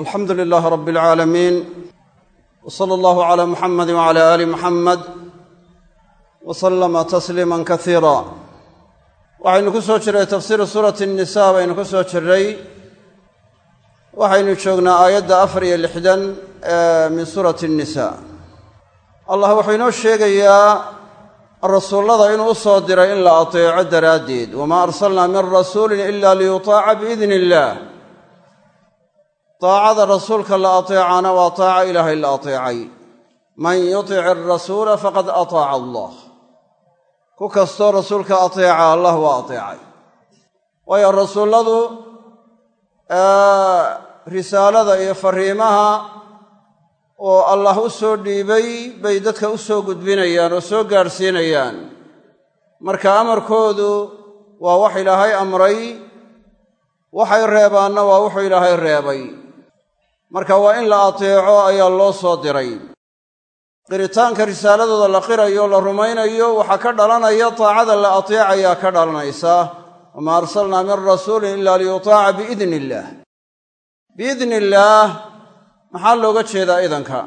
alxamdu lilaahi rabi alcaalamiin w sala allahu calaa muxamadi wacala aali muxamed wa sallama tasliiman kasiira waxaynu ku soo jirray tafsiiru suurati nisa baynu ku soo jirray waxaynu joognaa aayadda afar iyo lixdan ee min suurati nisa allah wuxuu inoo sheegayaa rasuullada inuu u soo diray in la ateeco daraaddeed. Wamaa arsalnaa min rasuulin ila liyutaaca biidni illaah daacada rasuulka la ateecana waa taaca ilaahay la ateecay man yutic arasuula faqad ataaca allah ku kastoo rasuulka ateeca allah waa ateecay waayo rasuulladu risaalada iyo fariimaha oo allah u soo dhiibay bay dadka u soo gudbinayaan oo soo gaadhsiinayaan marka amarkoodu waa wax ilaahay amray waxay reebaanna waa wuxuu ilaahay reebay marka waa in la ateeco ayaa loo soo diray. Qiritaanka risaaladooda la qirayo la rumaynayo waxaa ka dhalanaya taacada la ateecayaa ka dhalanaysa. Wamaa arsalnaa min rasuulin ila liyutaaca biidni illaah biidni illaah maxaa looga jeedaa idanka?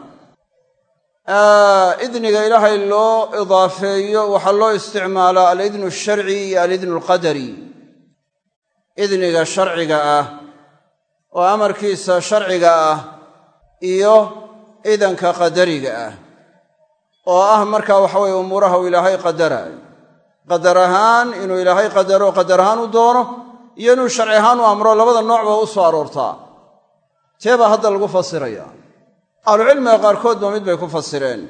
Idniga ilaahay loo idaafeeyo waxaa loo isticmaalaa alidnu alsharci iyo alidnu alqadari. Idniga sharciga ah oo amarkiisa sharciga ah iyo idanka qadariga ah oo ah markaa waxa weye umuuraha uu ilaahay qadaraayo qadar ahaan inuu ilaahay qadaro qadar ahaan u doono iyo inuu sharci ahaan u amro labada noocba u soo aroortaa. Tee baa hadda lagu fasiraya. Ahlucilmiga qaarkoodba mid bay ku fasireen.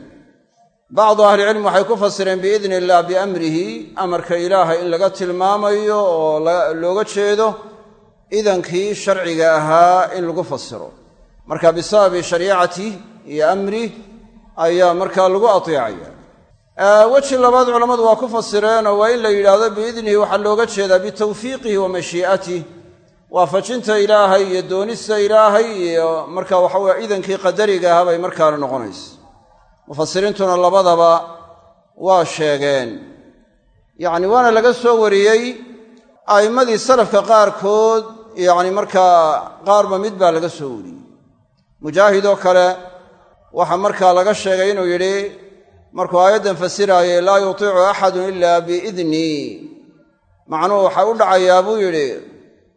Bacdu ahlicilmi waxay ku fasireen biidni illah biamrihi amarka ilaahay in laga tilmaamayo oo looga jeedo idankii sharciga ahaa in lagu fasiro. Marka bisababi shariicati iyo amri ayaa markaa lagu ateecaya weji labaad culammadu waa ku fasireenoo waa in la yidhaahdo biidnihi waxaa looga jeedaa bitawfiiqihi wa mashii'atih waafajinta ilaahay iyo doonista ilaahay iyo marka waxaweye idankii qadariga ahaa bay markaana noqonaysa. Mufasiriintuna labadaba waa sheegeen. Yacni waana laga soo wariyey a'immadii salafka qaarkood yacni markaa qaarba mid baa laga soo wariyey mujaahidoo kale waxaa markaa laga sheegay inuu yidhi markuu aayaddan fasiraayay laa yutiicu axadun ilaa biidnii macnuhu waxaa u dhacayaa buu yidhi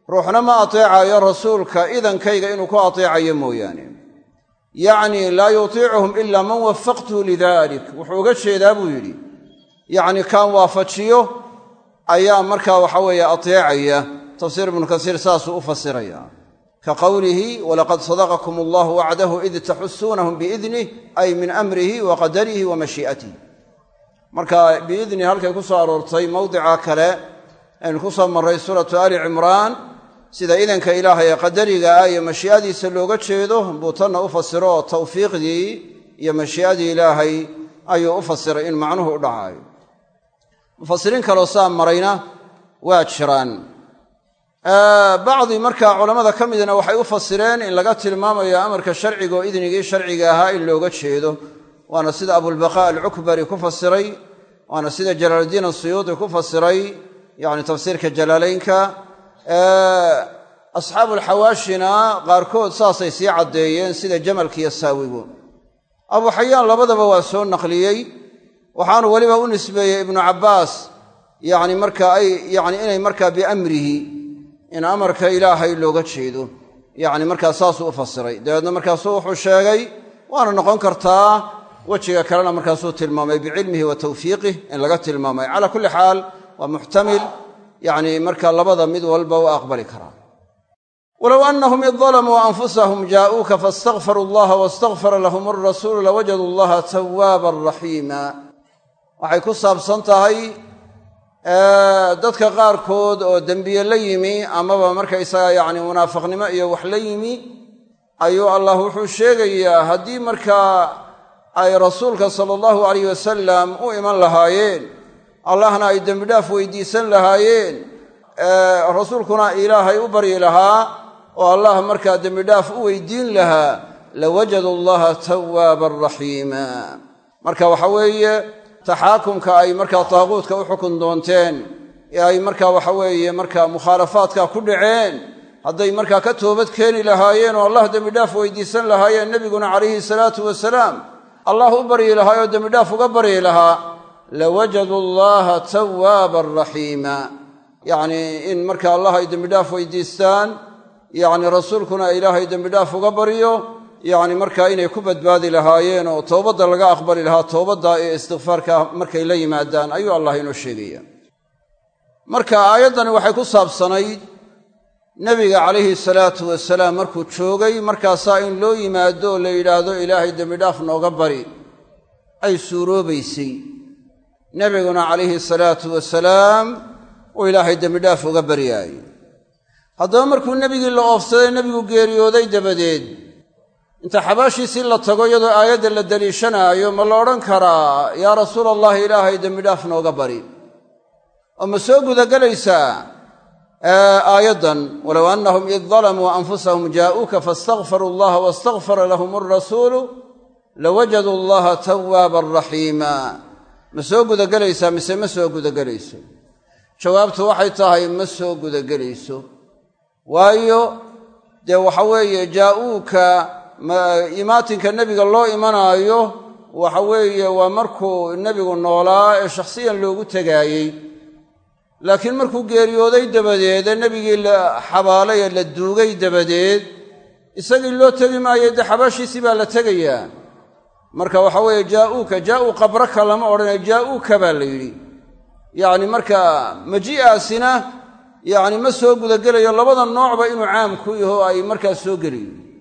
ruuxna ma ateecayo rasuulka idankayga inuu ku ateecayo mooyaane. Yacnii laa yutiicuhum ilaa man wafaqtuhu lidalik. Wuxuu uga jeedaa buu yidhi yacni kaan waafajiyo ayaa markaa waxa weeye ateecaya tafsiir ibnu kasiir saasuu u fasiraya. Ka qowlihi walaqad sadaqakum allahu wacdahu id taxusuunahum biidnih ay min amrihi wa qadarihi wa mashii'atihi marka biidni halkay ku soo aroortay mawdica kale aynu ku soo marray suuratu ali cimraan sida idanka ilaahay ee qadariga ah iyo mashii'adiisa looga jeedo buu tanna u fasiro oo tawfiiqdii iyo mashii'adii ilaahay ayuu u fasiray in macnuhu u dhacaayo mufasiriin waa jiraan bacdi markaa culammada ka midna waxay u fasireen in laga tilmaamayo amarka sharciga oo idnigii sharciga ahaa in looga jeedo. Waana sida abulbaqaa alcukbari ku fasiray waana sida jalaaluddiin asuyuudi ku fasiray yacni tafsiirka jalaalaynka asxaabu alxawaashina qaarkood saasay sii caddeeyeen sida jamalka iyo saawigu. Abu xayaan labadaba waa soo naqliyey. Waxaanu weliba u nisbeeyey ibnu cabbaas yacni markaa ay yacni inay markaa biamrihi in amarka ilaahay looga jeedo. Yacni markaa saasuu u fasiray. Dabeedna markaasuu wuxuu sheegay waana noqon kartaa wejiga kalena markaasuu tilmaamay bicilmihi wa tawfiiqih in laga tilmaamay. Calaa kulli xaal waa muxtamil yacni marka labada mid walba u aqbali karaa. Walow annahum id dalamuu anfusahum jaa'uuka faastakfaruu allaha wastakfara lahum alrasuulu lawajaduu allaha tawaaban raxiima waxay ku saabsan dadka qaarkood oo dembiye la yimi amaba markaysaga yacni munaafiqnimo iyo wax la yimi ayuu allah wuxuu sheegayaa haddii markaa ay rasuulka sala allahu alayh wasalam u iman lahaayeen allahna ay dembidhaaf weydiisan lahaayeen rasuulkuna ilaahay u baryi lahaa oo allah markaa dembidhaaf u weydiin lahaa lawajadu allaha tawaaban raxiima marka waxa weeye taxaakumka ay markaa taaquudka u xukun doonteen ee ay markaa waxa weeye markaa mukhaalafaadka ku dhaceen hadday markaa ka toobad keeni lahaayeen oo allah dembidhaaf weydiisan lahaayeen nebiguna calayhi salaatu wasalaam allah u baryi lahaa oo dembidhaaf uga baryi lahaa lawajadu allaha tawaaban raxiima yacnii in marka allah ay dembidhaaf weydiistaan yacni rasuulkuna ilaahay dembidhaaf uga baryo yacni markaa inay ku badbaadi lahaayeen oo toobadda laga aqbali lahaa toobadda iyo istikfaarka markay la yimaadaan ayuu allah inoo sheegaya. Marka aayaddani waxay ku saabsanayd nebiga calayhi salaatu wasalaam markuu joogay markaasaa in loo yimaado oo la yidhaahdo ilaahay dembidhaaf nooga bari. Ay suuroobaysay. Nebiguna calayhi salaatu wasalaam uu ilaahay dembidhaaf uga baryaayey haddaba markuu nebigii la oofsaday nebigu geeriyooday dabadeed inta xabaashiisii la tago iyadoo aayadda la deliishanaayo ma la odhan karaa yaa rasuula allahi ilaahay dembidhaaf nooga bari. Oo ma soo gudagelaysaa aayaddan walow annahum id dalamuu anfusahum jaa'uuka faastakfaruu allaha wastakfara lahum alrasuulu lawajaduu allaha tawaaban raxiima ma soo gudagelaysaa mise ma soo gudagelayso? Jawaabtu waxay tahay ma soo gudagelayso. Waayo dee waxa weeye jaa'uuka imaatinka nebiga loo imanaayo waxa weeye waa markuu nebigu noolaa ee shakhsiyan loogu tegaayey. Laakiin markuu geeriyooday dabadeed ee nebigii la xabaalay ee la duugay dabadeed isagii loo tegi maayo dee xabaashiisii baa la tegayaa. Marka waxa weeye jaa'uuka jaa'uu qabraka lama odhanayo jaa'uuka baa la yidhi. Yacni marka maji'aasina yacni ma soo gudagelayo labada noocba inuu caam ku yaho ay markaas soo geliyo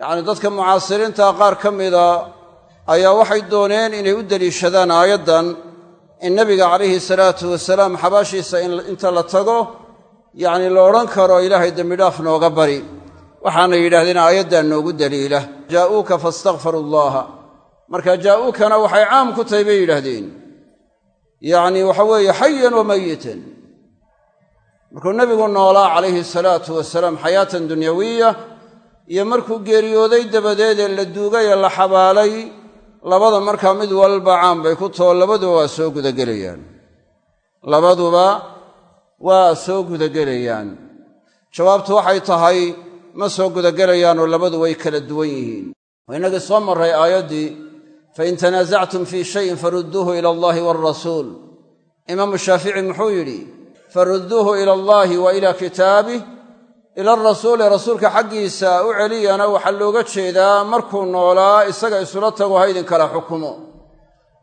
yacni dadka mucaasiriinta qaar ka mida ayaa waxay dooneen inay u deliishadaan aayaddan in nebiga calayhi salaatu wasalaam xabaashiisa inta la tago yacni la odhan karo ilaahay dembidhaaf nooga bari. Waxaana yidhahdeen aayaddaa noogu daliila. Jaa'uuka faastakfaru allaha marka jaa'uukana waxay caam ku tahay bay yidhaahdeen. Yacni waxa weeye xayan wa mayitan markuu nebigu noolaa calayhi salaatu wasalaam xayaatan dunyawiya iyo markuu geeriyooday dabadeed ee la duugay ee la xabaalay labada markaa mid walba caan bay ku taho labaduba waa soo gudagelayaan. Labaduba waa soo gudagelayaan. Jawaabtu waxay tahay ma soo gudagelayaanoo labadu way kala duwan yihiin. Waa innagii soo marray aayaddii fain tanaasactum fii shayin farudduuhu ila allahi waalrasuul imaamu shaafici muxuu yidhi farudduuhu ila allaahi wa ila kitaabih ila arasuuli rasuulka xaggiisa u celiyana waxaa looga jeedaa markuu noolaa isaga isula tago ha idinkala xukumo.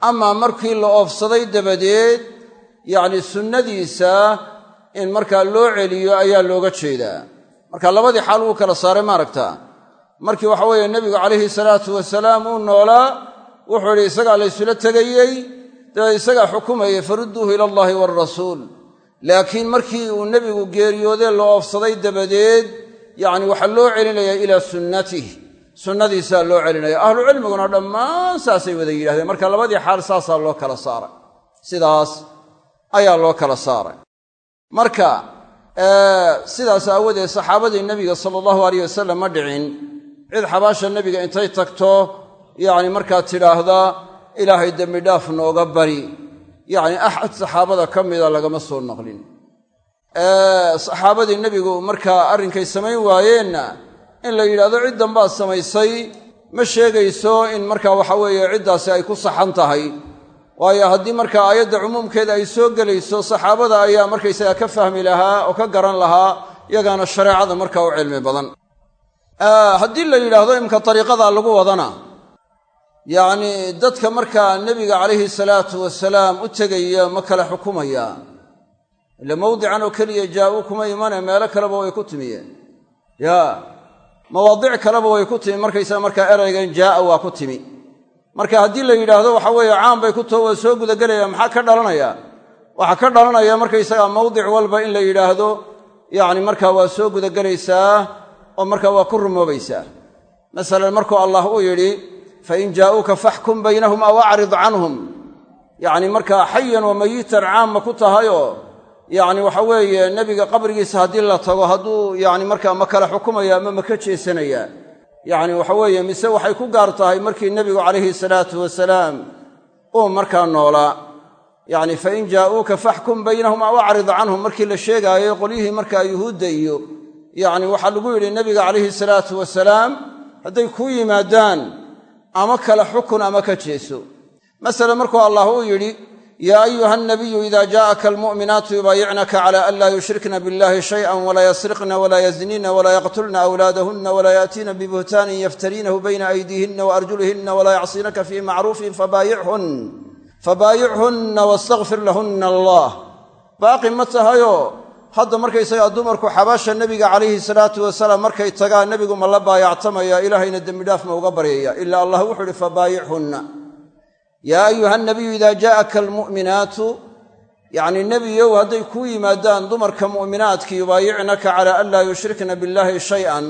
Amaa markii la oofsaday dabadeed yacni sunnadiisa in markaa loo celiyo ayaa looga jeedaa. Marka labadii xaal wuu kala saaray maaragta markii waxa weeye nebigu calayhi salaatu wasalaam uu noolaa wuxuu idhi isagaa la ysula tegayey dabeed isagaa xukumayay farudduuhu ila allaahi waalrasuul laakiin markii uu nebigu geeriyoodee la oofsaday dabadeed yacni waxaa loo celinayaa ilaa sunnatih sunnadiisaa loo celinaya. Ahlucilmiguna dhammaan saasay wada yidhahdeen marka labadii xaal saasaa loo kala saaray. Sidaas ayaa loo kala saaray. Marka sidaas aawadeed saxaabadii nebiga sala allahu alayh wasalam ma dhicin. Cid xabaasha nebiga intay tagto yacni markaa tidhaahda ilaahay dembidhaaf nooga bari yacni axad saxaabada ka mida lagama soo naqlin. Saxaabadii nebigu markaa arrinkay samayn waayeenna in la yidhahdo ciddan baad samaysay ma sheegayso in markaa waxa weeye ciddaasi ay ku saxan tahay. Waayo haddii markaa aayadda cumuumkeeda ay soo gelayso saxaabada ayaa markaysaga ka fahmi lahaa oo ka garan lahaa yagaana shareecada markaa u cilmi badan. Haddii la yidhaahdo imka dariiqadaa lagu wadana yacni dadka markaa nebiga calayhi salaatu wasalaam u tegaya ma kala xukumaya. Ila mawdican oo keliya jaa'uu kuma imane meelo kaleba way ku timiyeen ya mawaadic kaleba way ku timi markaysaga markaa eraygan jaa'a waa ku timi. Marka haddii la yidhaahdo waxa weeye caan bay ku taho waa soo gudagelaya maxaa ka dhalanaya? Waxaa ka dhalanaya markaysaga mawdic walba in la yidhaahdo yacni markaa waa soo gudagelaysaa oo markaa waa ku rumoobaysaa masalan markuu allah uu yidhi fain jaa'uuka faxkum baynahum aw acrid canhum yacni markaa xayan wa mayitan caamma ku tahayoo yacni waxa weeye nebiga qabrigiisa haddii la tago hadduu yacni markaa ma kala xukumaya ama ma ka jeesanayaa yacni waxa weeye mise waxay ku gaar tahay markii nebigu calayhi salaatu wasalaam uu markaa noolaa yacni fain jaa'uuka faxkum baynahum aw acrid canhum markii la sheegaayo qolyihii markaa yuhuudda iyo yacni waxaa lagu yidhi nebiga calayhi salaatu wasalaam hadday kuu yimaadaan ama kala xukun ama ka jeeso. Masala markuu allah uu yidhi yaa ayuha nabiyu ida jaa'aka almu'minaatu yubaayicnaka cala an laa yushrikna billahi shay'an walaa yasriqna walaa yazniina walaa yaqtulna awlaadahunna walaa ya'tiina bibuhtaanin yaftariinahu bayna aydiihinna wa arjulihinna walaa yacsiinaka fii macruufin fabaayichun fabaayicunna waastaqfir lahunna allah. Baaqi ma tahayo? Hadda markaysagaa dumarku xabaasha nebiga calayhi salaatu wasalaam markay tagaan nebigu ma la baayactamaya ilaahayna dembidhaaf ma uga baryaya ila allah wuxuu ihi fabaayichunna yaa ayuha nabiyu idaa jaa'aka almu'minaatu yacnii nebiyow hadday kuu yimaadaan dumarka mu'minaadki yubaayicnaka calaa an laa yushrikna billaahi shay-an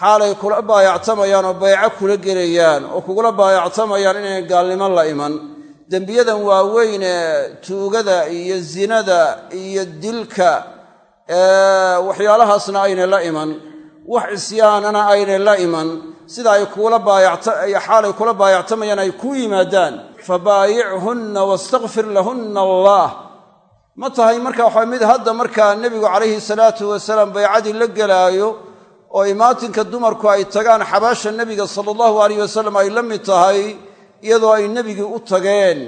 xaalay kula baayactamayaan oo bayco kula gelayaan oo kugula baayactamayaan inay gaalnimo la iman. Dembiyadan waaweyn ee tuugada iyo zinada iyo dilka waxyaalahaasna aynay la iman. Wax cisyaanana aynay la iman. Sida ay kuula xaalay kula baayactamayaan ay kuu yimaadaan. Fabaayichunna wastakfir lahunna allah. Ma tahay marka waxaa mid hadda markaa nebigu calayhi salaatu wasalaam baycadii la gelaayo oo imaatinka dumarku ay tagaan xabaasha nebiga sala allahu alayh wasalam ay la mid tahay iyadoo ay nebigii u tageen.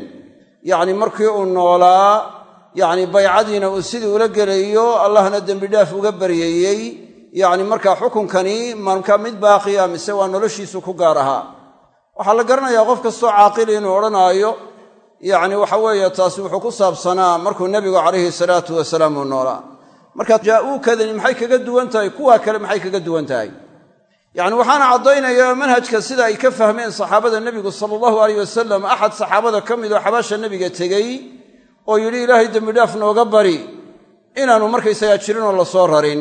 Yacni markii uu noolaa yacni baycadiina uu sidii ula gelayo allahna dembidhaaf uga baryeeyey yacni markaa xukunkani marka mid baaqiya mise waa noloshiisu ku gaar ahaa. Waxaa la garanayaa qof kastoo caaqili inuu odhanaayo. Yacni waxa weeye taasi wuxuu ku saabsanaa markuu nebigu calayhi salaatu wasalaam uu noolaa. Marka jaa'uukadani maxay kaga duwan tahay? Kuwaa kale maxay kaga duwan tahay? Yacni waxaana caddaynaya manhajka sida ay ka fahmeen saxaabada nebigu sala allahu alayh wasalam axad saxaabada ka midoo xabaasha nebiga tegey oo yidhi ilaahay dembidhaaf nooga bari inaanu markaysagaa jirinoo la soo rarin.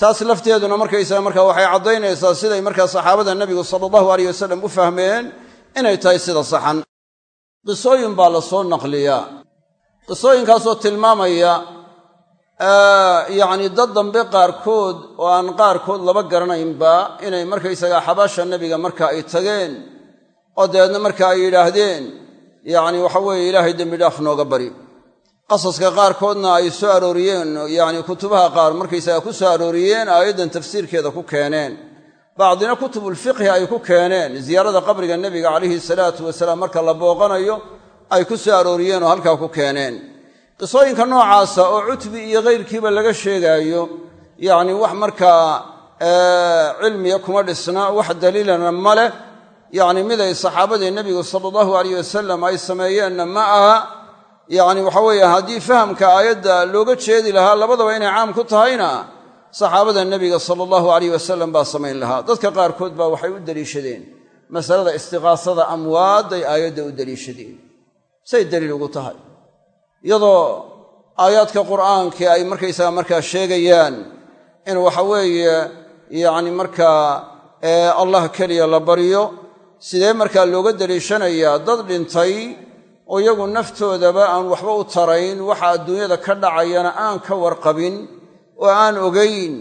Taas lafteeduna markaysaga marka waxay caddaynaysaa siday markaa saxaabada nebigu sala allahu alayh wasalam u fahmeen inay tahay sida saxan. Qisooyin baa la soo naqliyaa. Qisooyinkaasoo tilmaamaya yacni dad dambe qaarkood oo aan qaarkood laba garanaynba inay markaysagaa xabaasha nebiga marka ay tageen oo dabeedna marka ay yidhaahdeen. Yacni waxa weeye ilaahay dembidhaaf nooga bari qasaska qaarkoodna ay soo arooriyeen yacni kutubaha qaar markaysaga ku soo arooriyeen aayaddan tafsiirkeeda ku keeneen. Bacdina kutubulfiqhi ay ku keeneen ziyaarada qabriga nebiga calayhi salaatu wasalaam marka la booqanayo ay ku soo arooriyeen oo halkaa ku keeneen. Qisooyinka noocaasa oo cutbi iyo kayrkiiba laga sheegaayo yacni wax markaa cilmiya kuma dhisna wax daliilana ma leh. Yacni mid ay saxaabadii nebigu sala allahu alayh wasalam ay sameeyeenna ma aha yacni waxa weeye haddii fahamka aayadda looga jeedi lahaa labadaba inay caam ku tahayna saxaabada nebiga sala allahu alayh wasalam baa samayn lahaa. Dadka qaarkood baa waxay u deliishadeen. Masalada istiqaasada amwaadday aayadda u deliishadeen. Say deliil ugu tahay. Iyadoo aayaadka qur'aankii ay markaysaga markaa sheegayaan in waxa weeye yacni markaa allah keliya la baryo sidee markaa looga deliishanayaa dad dhintay oo iyagu naftoodaba aan waxba u tarayn waxa adduunyada ka dhacayana aan ka warqabin oo aan ogayn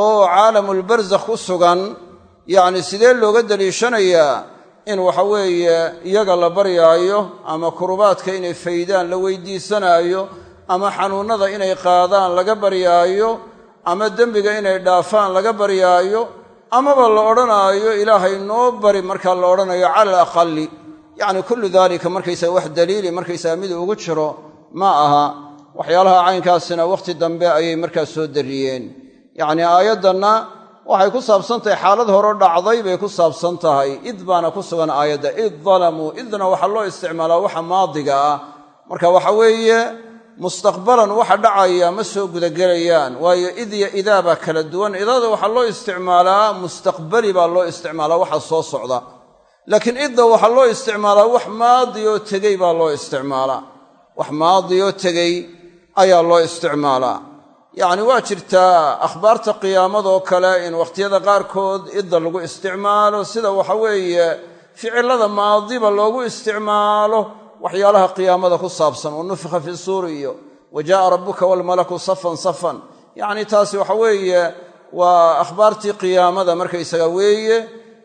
oo caalamulbarsakh ku sugan yacni sidee looga deliishanayaa in waxa weeye iyaga la baryaayo ama kurubaadka inay faydaan la weydiisanaayo ama xanuunnada inay qaadaan laga baryaayo ama dembiga inay dhaafaan laga baryaayo amaba la odhanaayo ilaahay noo bari markaa la odhanayo cala alaqali yacni kullu daalika markaysaga wax daliili markaysaga mid ugu jiro ma aha. Waxyaalaha caynkaasina wakhti dambe ayay markaa soo darriyeen yacni aayaddanna waxay ku saabsan tahay xaalad horo dhacday bay ku saabsan tahay id baana ku sugan aayadda id dalamuu idna waxaa loo isticmaalaa waxa maadiga ah. Marka waxa weeye mustaqbalan waxa dhacaya ma soo gudagelayaan. Waayo id yo idaa baa kala duwan. Idaada waxaa loo isticmaalaa mustaqbali baa loo isticmaalaa waxa soo socda laakiin idda waxaa loo isticmaalaa wax maadiyoo tegey baa loo isticmaalaa. Wax maadiyoo tegey ayaa loo isticmaalaa. Yacni waa jirtaa akhbaarta qiyaamadoo kale in wakhtiyada qaarkood idda lagu isticmaalo sida waxa weeye ficilada maadiba loogu isticmaalo waxyaalaha qiyaamada ku saabsan wa nufikha fi suuri iyo wa jaa'a rabbuka waalmalaku safan safan yacni taasi waxa weeye waa akhbaartii qiyaamada markaysaga weeye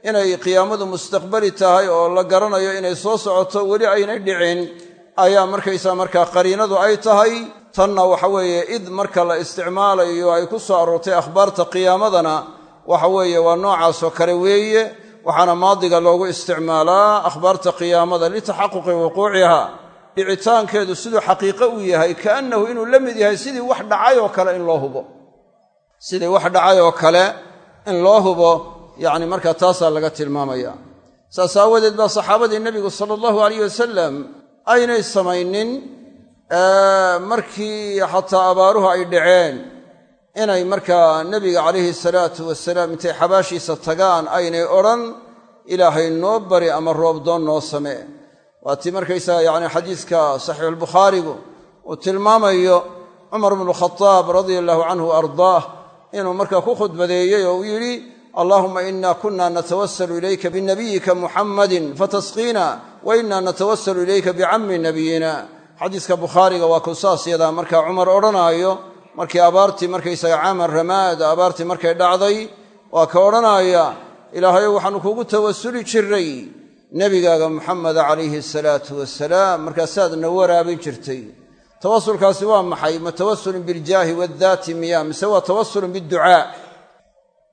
inay qiyaamadu mustaqbali tahay oo la garanayo inay soo socoto weli aynay dhicin ayaa markaysaa markaa qariinadu ay tahay. Tanna waxa weeye id marka la isticmaalayo ay ku soo aroortay akhbaarta qiyaamadana waxa weeye waa noocaasoo kale weeye waxaana maadiga loogu isticmaalaa akhbaarta qiyaamada litaxaquqi wuquuciha. Dhicitaankeedu siduu xaqiiqo u yahay kaannahu inuu la mid yahay sidii wax dhacay oo kale in loo hubo. Sidii wax dhacay oo kale in loo hubo yacni markaa taasaa laga tilmaamaya. Saas aawadeed baa saxaabadii nebigu sala allahu alayh wasalam aynay samaynin markii xataa abaaruhu ay dhaceen inay markaa nebiga calayhi salaatu wasalaam intay xabaashiisa tagaan aynay odhan ilaahay noo bari ama roobdoon noo samee. Waa tii markaysaga yacni xadiiska saxiixulbukhaarigu uu tilmaamayo cumar bnu khadaab radia allahu canhu wa ardaah inuu markaa ku khudbadeeyey oo uu yidhi allahuma ina kuna natawasalu ilayka binabiyika muxammadin fatasqiina wa ina natawasalu ilayka bicammi nabiyina xadiiska bukhaariga waa ku saas yadaa markaa cumar odhanaayo markii abaartii markaysaga caaman ramaada abaartii markay dhacday waa ka odhanaaya ilaahayo waxaanu kugu tawasuli jiray nebigaaga muxameda calayhi asalaatu wasalaam markaasaadna waraabin jirtay. Tawasulkaasi waa maxay? Ma tawasulun biljaahi waddaati miya mise waa tawasulun biducaa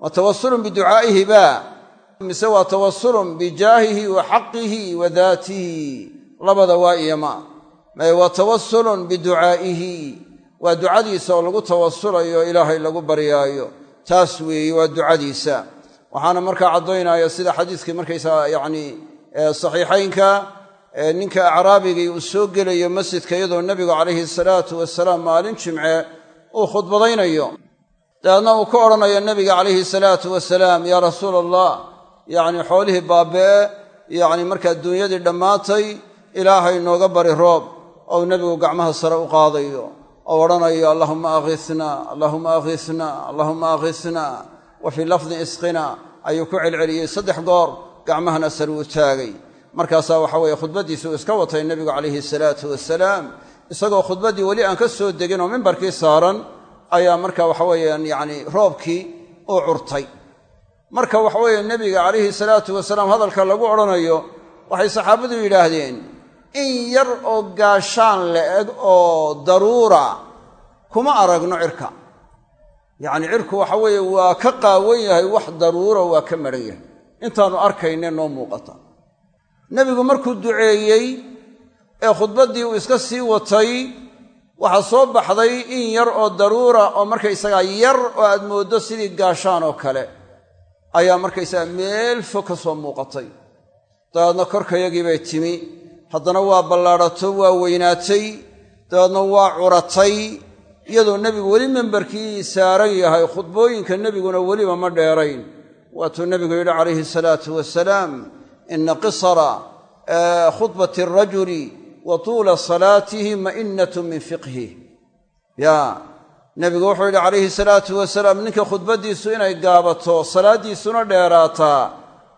ma tawasulun biducaa'ihi ba. Mise waa tawasulun bijaahihi wa xaqihi wa daatihi labada waa iyoma mae waa tawasulun biducaa'ihi waa ducadiisa oo lagu tawasulayo ilaahay lagu baryaayo. Taas weeye waa ducadiisa. Waxaana markaa caddaynaya sida xadiiskii markaysaa yacni saxiixaynka ninka acraabigii uu soo gelayo masjidka iyadoo nebigu calayhi salaatu wasalaam maalin jimce uu khudbadaynayo dabeedna uu ka odhanayo nebiga calayhi salaatu wasalaam yaa rasuula allah yacni xoolihii baaba'e yacni markaa duunyadii dhammaatay ilaahay nooga bari roob ou nebigu gacmaha sare u qaadayo oo odhanayo allahuma akhitna allahuma akhitna allahuma akhitna wa fii lafdin isqina ayuu ku celceliyey saddex goor gacmahana sare u taagay. Markaasaa waxa weeye khudbaddiisi uu iska watay nebigu calayhi salaatu wasalaam isagoo khudbaddii weli aan ka soo degin oo mimbarkii saaran ayaa marka waxaweeyaan yacni roobkii u curtay. Marka waxaweeye nebiga calayhi salaatu wasalaam hadalka lagu odhanayo waxay saxaabadu yidhaahdeen in yar oo gaashaan la-eg oo daruura kuma aragno cirka. Yacni cirku waxa weeye waa ka qaawan yahay wax daruura waa ka maran yahay. Intaannu arkayne noo muuqata. Nebigu markuu duceeyey ee khudbaddii uu iska sii watay waxaa soo baxday in yar oo daruura oo markaysagaa yar oo aad mooddo sidii gaashaan oo kale ayaa markaysaga meel fog ka soo muuqatay. Dabeedna korkayagii bay timi. Haddana waa ballaadhato waa weynaatay. Dabeedna waa curatay. Iyadoo nebigu weli membarkii saaran yahay khudbooyinka nebiguna weliba ma dheerayn. Waatuu nebigu yidhi calayhi salaatu wasalaam ina qisara khudbati arajuli wa tuula salaatihi ma'innatu min fiqhih ya nebigu wuxuu yidhi calayhi salaatu wasalaam ninka khudbaddiisu inay gaabato salaaddiisuna dheeraataa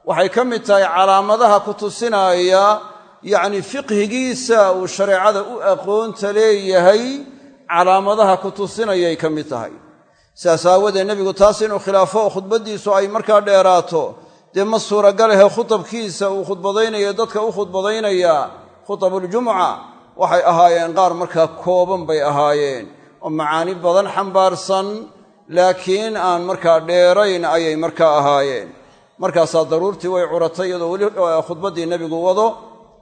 waxay ka mid tahay calaamadaha ku tusinaaya yacni fiqhigiisa uu shareecada u aqoonta leeyahay calaamadaha ku tusinayay ka mid tahay. Sidaas aawadeed nebigu taas inuu khilaafo khudbaddiisu ay markaa dheeraato dee ma suuragalahe khutabkiisa uu khudbadaynaya dadka u khudbadaynaya khutabuljumuca waxay ahaayeen qaar markaa kooban bay ahaayeen oo macaani badan xambaarsan laakiin aan markaa dheerayn ayay markaa ahaayeen. Markaasaa daruurtii way curatay iyadoo weli khudbaddii nebigu wado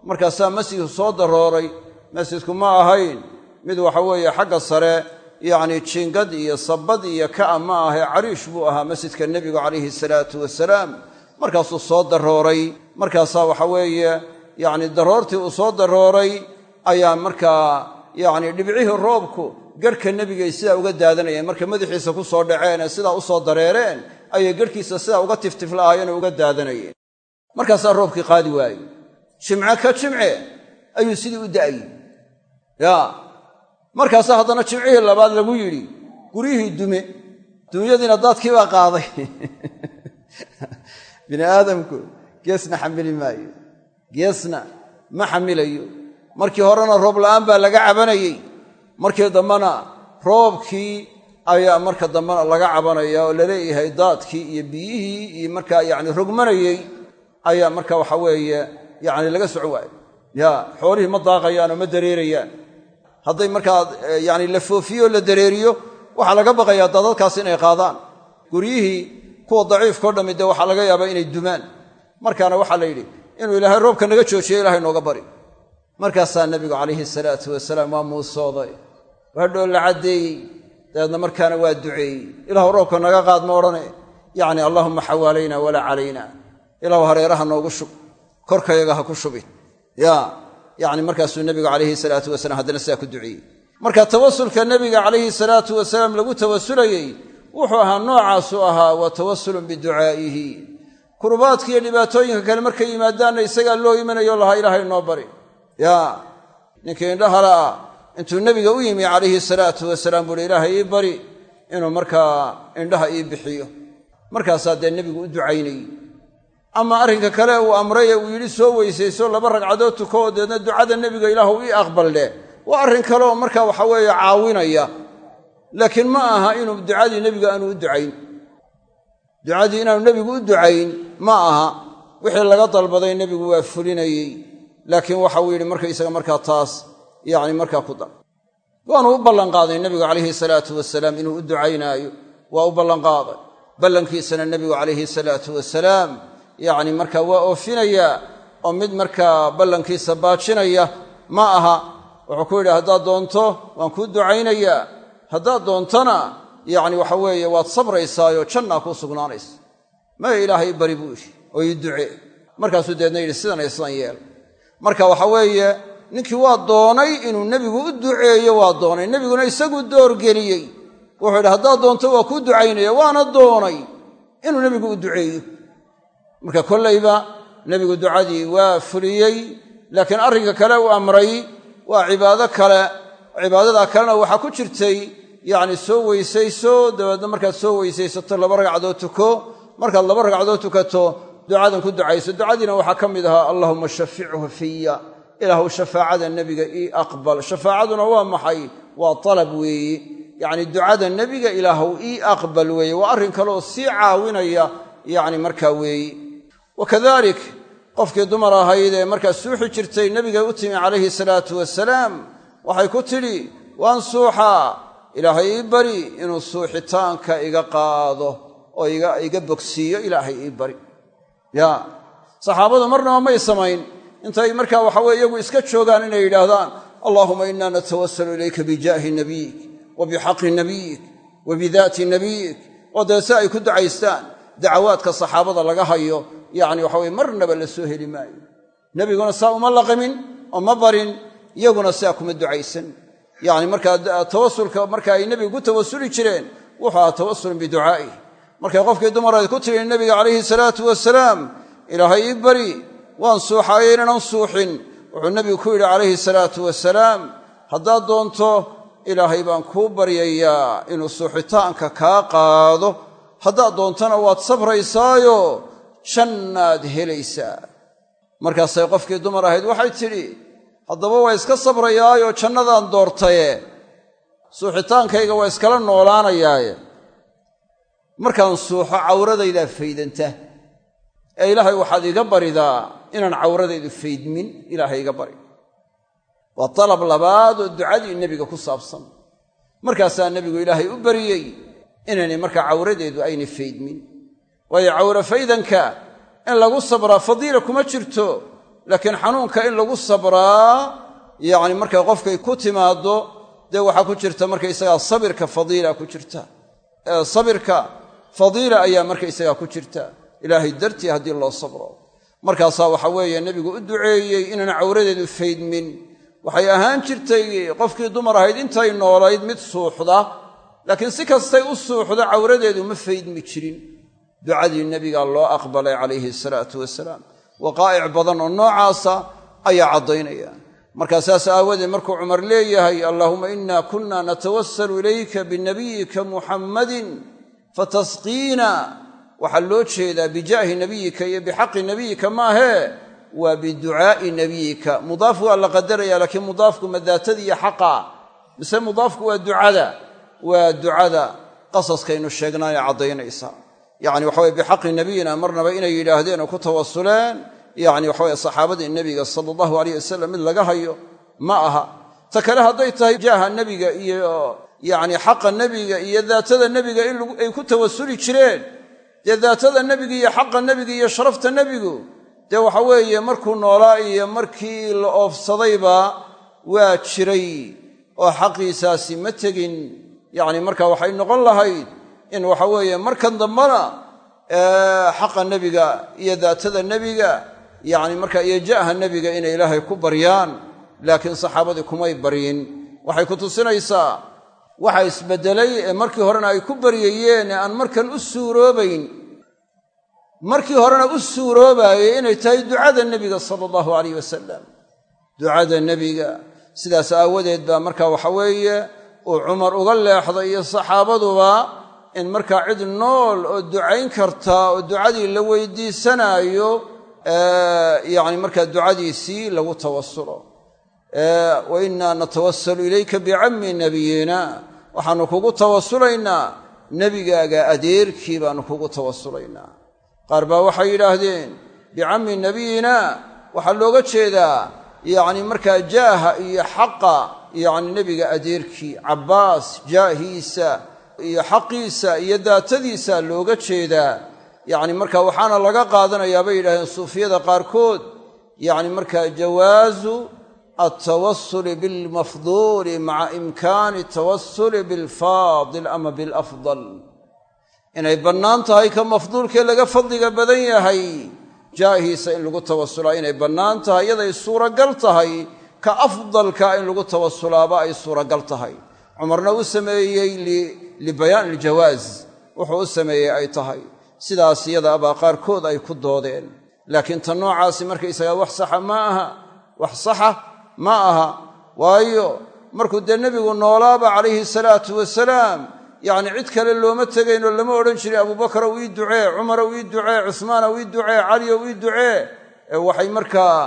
markaasaa masjidku soo darooray. Masjidku ma ahayn mid waxa weeye xagga sare yacni jiingad iyo sabbad iyo ka'a ma ahee cariish buu ahaa masjidka nebigu calayhi salaatu wasalaam markaasuu soo darooray. Markaasaa waxa weeye yacni daroortii uu soo darooray ayaa markaa yacni dhibcihii roobku garhka nebigay sidaa uga daadanayeen markay madaxiisa ku soo dhaceen ee sidaa u soo dareereen ayay garhkiisa sidaa uga tiftiflaahayeen oo uga daadanayeen. Markaasaa roobkii qaadi waayey. Jimce ka jimce ayuu sidii u da'ayey yaa markaasaa haddana jimcihii labaad lagu yidhi guryihii dume dunyadiina daadkii baa qaaday. Bini aadamku geesna xamili maayo geesna ma xamilayo. Markii horena roob la'aan baa laga cabanayey. Markii dambena roobkii ayaa marka dambena laga cabanaya oo la leeyahay daadkii iyo biyihii iyo markaa yacni rogmanayey ayaa marka waxa weeye yacni laga soco waayo ya xoolihii ma daaqayaan oo ma dareerayaan. Hadday markaa yani la foofiyo la dareeriyo waxaa laga baqayaa dadadkaas inay qaadaan. Guryihii kuwa daciifkao dhammi dee waxaa laga yaabaa inay dumaan. Markaana waxaa la yidhi inuu ilaahay roobka naga joojiyo ilahay nooga bari. Markaasaa nebigu calayhi salaatu wasalaam waa muusooday waa dhool la caddeeyey dabeedna markaana waa duceeyey. Ilaahu roobka naga qaad ma odhane yacni allaahumma xawaalayna walaa calayna. Ilaahu hareeraha noogu shub korkayaga ha ku shubin. Ya yacni markaasuu nebigu calayhi salaatu wasalaam haddana sidaa ku duceeyey. Marka tawasulka nebiga calayhi salaatu wasalaam lagu tawasulayey wuxuu ahaa noocaasuu ahaa wa tawasulun biducaa'ihi kurubaadka iyo dhibaatooyinka kale markay yimaadaanna isagaa loo imanayo lahaa ilaahay noo bari. Ya ninkii indhahala ah intuu nebiga u yimi calayhi salaatu wasalaam buuhi ilaahay ii bari inuu markaa indhaha ii bixiyo. Markaasaa dee nebigu u ducaynayey. Ama arrinka kale uu amray uu yidhi soo weysayso laba ragcadood tuko oo deedna ducada nebiga ilaahu ii aqballe waa arrin kale oo markaa waxa weeye caawinaya. Laakiin ma aha inuu ducadii nebiga aanu u ducayn ducadii inaanu nebigu u ducayn ma aha. Wixii laga dalbaday nebigu waa fulinayey. Laakiin waxa uu yidhi markaysaga markaa taas yacni markaa ku dar waanu u ballanqaaday nebigu calayhi salaatu wasalaam inuu u ducaynaayo. Waa u ballanqaaday. Ballankiisana nebigu calayhi salaatu wasalaam yacni markaa waa oofinayaa oo mid markaa ballankiisa baajinaya. Ma aha. Wuxuu ku yidhi haddaad doonto waan kuu ducaynayaa haddaad doontona yacni waxa weeye waad sabraysaayo jannaa kuu sugnaanaysa. Maya ilaahay bari buu yidhi oo ii duce. Markaasuu deedna yidhi sidan iyo yeel. Marka waxa weeye ninkii waa doonay inuu nebigu u duceeyo waa doonay. Nebiguna isaguu doorgeliyey. Wuxuu yidhi haddaad doonto waa kuu ducaynaya waana doonay inuu nebigu u duceeyo. Marka kollayba nebigu ducadii waa fuliyey laakiin arrinka kale uu amray waa cibaado kale. Cibaadadaa kalena waxaa ku jirtay yacni soo weysayso dabeedna markaad soo weysaysato laba ragcadood tuko. Markaad laba ragcadood tukato ducadan ku ducayso. Ducadiina waxaa ka mid ahaa allahuma shafichu fiya ilaahu shafaacada nebiga ii aqbal. Shafaacaduna waa maxay? Waa talab weeye yacni ducada nebiga ilaahu ii aqbal weeye waa arrin kaleoo sii caawinaya yacni markaa weeye wa kadalik qofkii dumar ahayd ee markaa suuxi jirtay nebigay u timi calayhi salaatu wasalaam waxay ku tidhi waan suuxaa ilaahay ii bari inuu suuxitaanka iga qaado oo iga bogsiiyo. Ilaahay ii bari. Ya saxaabadu marnaba may samayn. Intay markaa waxa weye iyagu iska joogaan inay yidhaahdaan allaahuma inna natawasalu ilayka bijaahi nabiyik wa bixaqi nabiyik wa bidaati nabiyik oo dee si ay ku ducaystaan. Dacawaadka saxaabada laga hayo yacni waxa weye marnaba la soo heli maayo. Nebiguna saa uma laqamin oo ma barin iyaguna sidaa kuma ducaysan yacni markaa tawasulka marka ay nebiga ku tawasuli jireen wuxuu ahaa tawasulun biducaa'ih markay qofkii dumarayd ku tiri nebiga calayhi salaatu wasalaam ilaahay ii bari waan suuxaayo inaanan suuxin. Wuxuu nebigu ku yidhi calayhi salaatu wasalaam haddaad doonto ilaahay baan kuu baryayaa inuu suuxitaanka kaa qaado. Haddaad doontona waad sabraysaayo jannaad helaysaa. Markaasay qofkii dumar ahayd waxay tidhi haddaba waa iska sabrayaayo jannadaan doortaye. Suuxitaankayga waa iskala noolaanayaaye. Markaan suuxo cawradaydaa faydanta. Ee ilaahay waxaad iga baridaa inaan cawradaydu faydmin ilaahay iga bari. Waa dalab labaad oo ducadii nebiga ku saabsan. Markaasaa nebigu ilaahay u bariyey inaynay markaa cawradeedu aynay faydmin. Waayo cawra faydanka in lagu sabraa fadiila kuma jirto laakiin xanuunka in lagu sabraa yacni markay qofkay ku timaaddo dee waxaa ku jirta markaysagaa sabirka fadiila ku jirta. Sabirka fadiila ayaa markaysagaa ku jirta. Ilaahay dartii haddii loo sabro. Markaasaa waxa weeye nebigu u duceeyey inaan cawradeedu faydmin. Waxay ahaan jirtay qofkii dumar ahayd intay noolayd mid suuxda. Laakiin si kastay u suuxdo cawradeedu ma faydmi jirin. Ducadii nebiga loo aqbalay calayhi salaatu wasalaam waqaa'ic badan oo noocaasa ayaa caddaynaya. Markaa saas aawadeed markuu cumar leeyahay allaahuma inna kunna natawasalu ilayka binabiyika muxammadin fatasqiina. Waxaa loo jeedaa bijaahi nabiyika iyo bixaqi nabiyika maahee waa biducaa'i nabiyika. Mudaaf waa la qadaraya laakiin mudaafku ma daatadii iyo xaqa. Mise mudaafku waa ducada? Waa ducada. Qasaskaynu sheegnaa ee caddaynaysa yacni waxa weye bixaqi nabiyina marnaba inay yidhaahdeen oo ku tawasuleen yacni waxaweye saxaabadii nebiga sala allahu alayh wasalam mid laga hayo ma aha. Ta kale hadday tahay jaaha nebiga iyo yacni xaqa nebiga iyo daatada nebiga in ay ku tawasuli jireen. Dee daatada nebiga iyo xaqa nebiga iyo sharafta nebigu. Dee waxa weeye markuu noolaa iyo markii la oofsadayba waa jiray. Oo xaqiisaasi ma tegin. Yacni marka waxay noqon lahayd in waxa weeye markan dambana xaqa nebiga iyo daatada nebiga yacni marka iyo ja'ha nebiga inay ilaahay ku baryaan laakiin saxaabadii kumay baryin. Waxay ku tusinaysaa waxa isbeddelay ee markii horena ay ku baryayeen ee aan markan u suuroobayn markii horena u suuroobaayay inay tahay ducada nebiga sala allahu alayh wasalam ducada nebiga sidaas aawadeed baa marka waxa weeye uu cumar uga leexday iyo saxaabaduba in markaa cid nool oo ducayn kartaa oo ducadii la weydiisanaayo yacni markaa ducadiisii lagu tawasulo wa innaa natawasalu ilayka bicammi nabiyina waxaannu kugu tawasulaynaa nebigaaga adeerkii baannu kugu tawasulaynaa qaar baa waxay yidhaahdeen bicammi nabiyina waxaa looga jeedaa yacni markaa jaaha iyo xaqa yacni nebiga adeerkii cabbaas jaahiisa iyo xaqiisa iyo daatadiisa looga jeedaa. Yacni marka waxaana laga qaadanayaa bay yidhahdeen suufiyada qaarkood. Yacni markaa jawaasu altawasuli bilmafduuli maca imkaani tawasuli bilfaadil ama bilafdal. Inay bannaan tahay ka mafduulkee laga fadliga badan yahay. Jaahiisa in lagu tawasulaa inay bannaan tahay iyaday suuragal tahay. Ka afdalka in lagu tawasulaaba ay suuragal tahay. Cumarna u sameeyey libayaan iljawaaz wuxuu u sameeyey ay tahay. Sidaas iyada abaa qaarkood ay ku doodeen. Laakiin tan noocaasi markaysagaa wax saxa ma aha wax saxa ma aha. Waayo markuu dee nebigu noolaaba calayhi salaatu wasalaam yacni cid kale looma tegaynoo lama odhan jirin abubakarow ii ducee cumarow ii ducee cusmaanow ii ducee caliyow ii ducee ee waxay markaa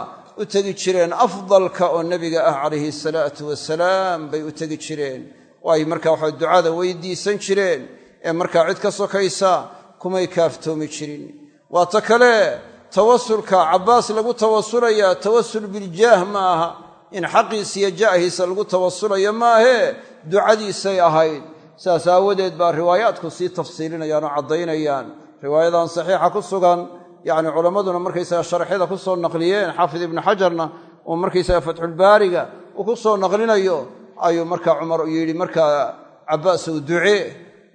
u tegi jireen afdalka oo nebiga ah calayhi salaatu wasalaam bay u tegi jireen oo ay markaa waxa ducada weydiisan jireen ee markaa cid ka sokaysa kumay kaaftoomi jirin. Waa ta kale tawasulka cabbaas lagu tawasulayaa tawasul biljaah ma aha. In xaqiisa iyo jaahiisa lagu tawasulayo maahee ducadiisay ahayd. Sidaas aawadeed baa riwaayaadku sii tafsiilinayaan oo caddaynayaan. Riwaayadan saxiixa ku sugan yacni culammaduna markaysaga sharxyada ku soo naqliyeen xaafid ibnu xajarna uu markaysaga fatxulbaariga uu ku soo naqlinayo ayuu markaa cumar yidhi markaa cabbaas uu ducee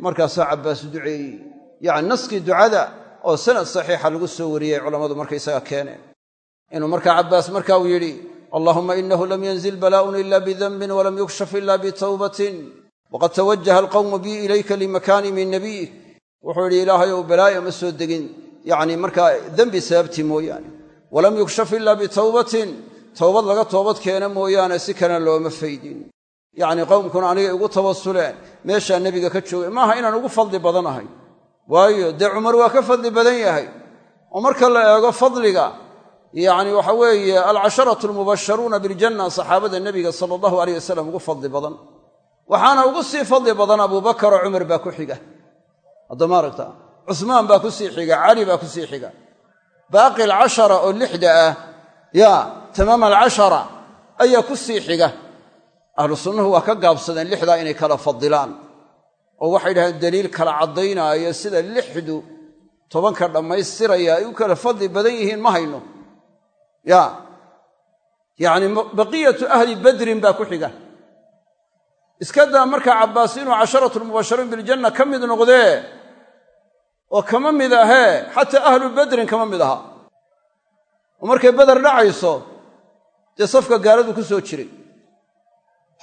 markaasaa cabbaas duceeyey yacni naskii ducada oo sanad saxiixa lagu soo wariyey culammadu markaysaga keeneen. Inuu markaa cabbaas marka uu yidhi allahuma inahu lam yanzil balaa'un ila bidanbin walam yukshaf ila bitawbatin. Waqad tawajaha alqawmu bii ilayka limakaani min nabiyik wuxuu yidhi ilaahayow balaayo ma soo degin. Yacni markaa dembi sababtii mooyaane. Walam yukshaf ila bitawbatin. Towbad laga toobad keena mooyaane si kalena looma faydin yacni qowmkuna anigay ugu tawasuleen meeshaa nebiga ka joogay maaha inaan ugu fadli badanahay waayo dee cumar waa ka fadli badan yahay. Oo marka la eego fadliga yacni waxa weeye alcasharatu almubasharuuna biljanna saxaabada nebiga sala allahu aleyh wasalam ugu fadli badan. Waxaana ugu sii fadli badan abuubakaroo cumar baa ku xiga. Haddama aragta cusmaan baa ku sii xiga cali baa ku sii xiga. Baaqi alcashara oo lixda ah yaa tamaam alcashara ayaa ku sii xiga ahlu sunnuhu waa ka gaabsadeen lixdaa inay kala fadilaan oo waxay dhahdeen daliil kala caddaynaayo sida lixdu tobanka dhammaystiraya ay u kala fadli badan yihiin ma hayno. Ya yacni baqiyatu ahli badrin baa ku xiga. Iska daa markaa cabbaas inuu casharatu lmubashariin biljanna ka mid noqdee oo kama mid ahee xataa ahlu badrin kama mid aha. Oo markay beder dhacayso dee safka gaaladu ku soo jiray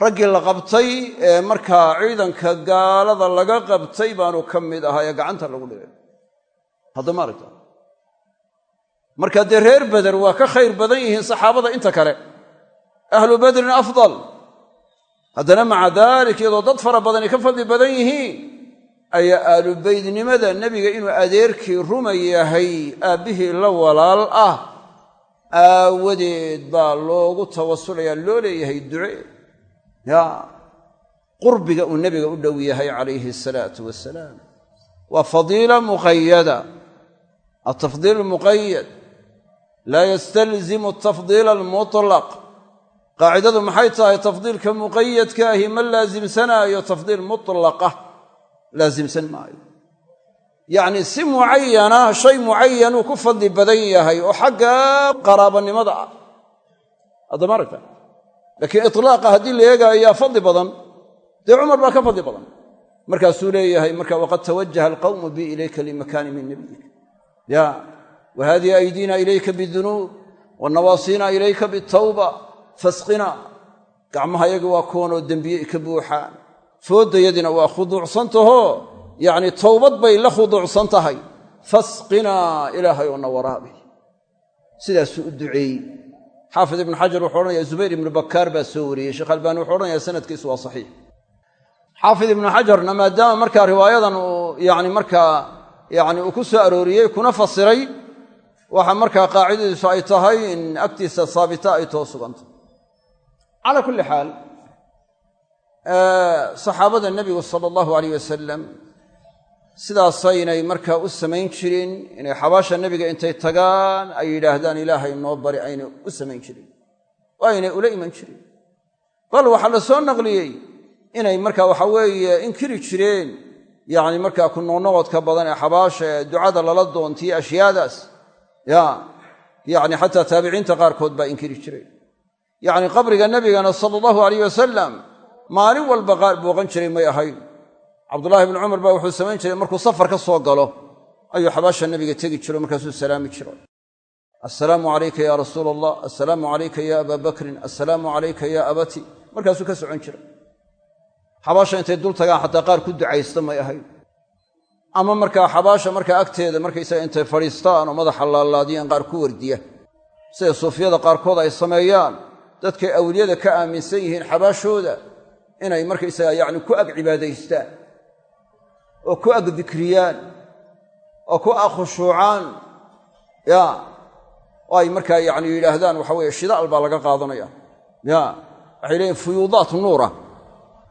raggii la qabtay ee markaa ciidanka gaalada laga qabtay baanu ka mid ahaa ee gacanta lagu dhigay. Haddama aragta marka dee reer beder waa ka khayr badan yihiin saxaabada inta kale. Ahlu badrin afdal. Haddana maca daalik iyadoo dad fara badani ka fadli badan yihiin ayaa aalubaydnimada nebiga inuu adeerkii ruma yahay aabbihii la walaal ah. Aawadeed baa loogu tawasulayaa loo leeyahay duce. ya qurbiga uu nebiga u dhow yahay calayhi asalaatu wasalaam. Waa fadiila muqayada altafdiil almuqayad laa yastalzimu altafdiila almutlaq. Qaacidadu maxay tahay? Tafdiilka muqayadka ahi ma laasimsanaayo tafdiil mutlaqa. Laasimsan maayo. Yacni si mucayana shay mucayanuu ku fadli badan yahay oo xagga qaraabanimada ah aragta laakiin itlaaqa haddii la eegaayo yaa fadli badan. Dee cumar baa ka fadli badan. Markaasuu leeyahay marka waqad tawajaha alqawmu bi ilayka limakaani min nabiyik. Ya wa haadihi aydiina ilayka bidunuub wanawaasiina ilayka bitawba fasqina. Gacmaha yaga waa kuwanoo dembiye ka buuxaan. Fooddayadina waa khuduucsantaho yacni towbad bay la khuduucsan tahay. Fasqinaa ilaahay oo na waraabi sidaasuu u duceeyey xaafid ibnu xajar wuxuu odhanaya zubayr ibnu bakaar baa soo wariyey sheekh albaani wuxuu odhanaya sanadkiisu waa saxiix xaafid ibnu xajarna maadaama markaa riwaayadan uu yani markaa yani uu ku soo arooriyey kuna fasiray waxa markaa qaacidadiisu ay tahay in agtiisa saabita ay too sugantay calaa kulli xaal saxaabada nebigu sala allahu alayh wasalam sidaasaynay markaa u samayn jirin inay xabaasha nebiga intay tagaan ay yidhaahdaan ilaahay noo bari aynay u samayn jirin oo aynay ula iman jirin. Bal waxaa la soo naqliyey inay markaa waxa weeye inkiri jireen yacni markaa ku noqnoqodka badan ee xabaasha ee ducada lala doontiyo ashyaadaas. Ya yacni xataa taabiciinta qaarkood baa inkiri jireen. Yacni qabriga nebigana sala allahu alayh wasalam maalin walba qaar booqan jiray may ahayn cabdullaahi bnu cumar baa wuxuu samayn jiray markuu safar ka soo galo ayuu xabaasha nebiga tegi jiro markaasuu salaami jiro. Assalaamu calayka ya rasuula allah assalaamu calayka ya abaa bakrin assalaamu calayka ya abati markaasuu ka socon jira xabaasha intay dul tagaan xataa qaar ku ducaysta may ahayn. Ama markaa xabaasha markaa agteeda markaysaga intay fadhiistaan oo madaxa laalaadiyaan qaar ku wardiya. Sida suufyada qaarkood ay sameeyaan dadkay awliyada ka aaminsan yihiin xabaashooda inay markaysaga yacni ku ag cibaadaystaan oo ku ag dikriyaan oo ku ag khushuucaan ya oo ay markaa yacni yidhaahdaan waxa weeye shidaal baa laga qaadanaya. Ya waxay leeyihiin fuyuudaat nuura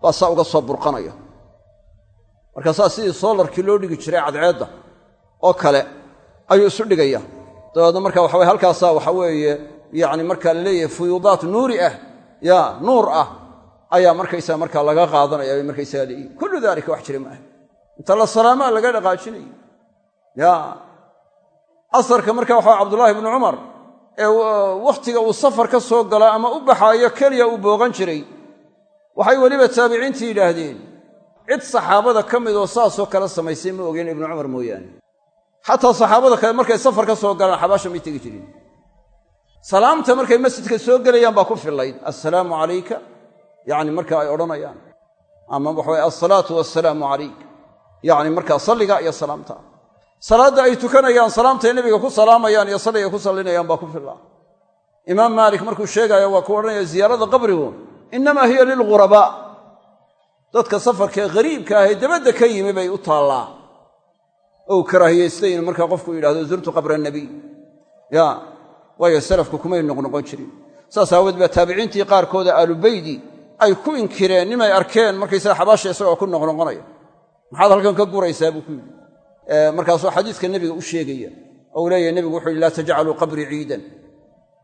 baa saa uga soo burqanaya. Markaasaa sidii soolarkii loo dhigi jiray cadceedda oo kale ayuu isu dhigaya. Dabeedna marka waxa weye halkaasaa waxa weeye yacni markaa la fuyuudaat nuuri ah ya nuur ah ayaa markaysaga markaa laga qaadanaya bay markaysaga leeyihiin kullu daalika wax jira maaha inta la salaamaa laga dhaqaajinayo ya. Asarka marka waxaa cabdullaahi ibnu cumar ee wakhtiga uu safar ka soo gala ama u baxaayo keliya uu booqan jiray. Waxay weliba taabiciintii yidhaahdeen cid saxaabada ka mid oo saasoo kale samaysay ma ogeen ibnu cumar mooyaane. Xataa saxaabada kale markay safar ka soo galaan xabaasha may tegi jirin. Salaamta markay masjidka soo gelayaan baa ku fillayd. Assalaamu calayka yacni marka ay odhanayaan. Ama waxaway alsalaatu wassalaamu calayk yacni markaa salliga iyo salaamta. Salaadda ay tukanayaan salaamtay nebiga ku salaamayaan iyo salliga ku sallinayaan baa ku fillaa imaam maalik markuu sheegaayo waa ku odhanaya ziyaarada qabrigu innamaa hiya lilghurabaa dadka safarkaee ghariibka ah ee dabadda ka yimi bay u taallaa. Ou karaahiyaystay inuu markaa qofku yidhahdo zurtu qabra nabiy ya waayo salafku kumay noqnoqon jirin. Saas aawood baa taabiciintii qaarkooda aalubeydi ay ku inkireen nimay arkeen markaysaga xabaasha isagoo ku noqnoqonaya maxaad halkan ka guraysaa buu ku yidhi. Markaasuu xadiiska nebiga u sheegaya. Ou leeyahy nebigu wuxu yidhi laa tajcaluu qabrii ciidan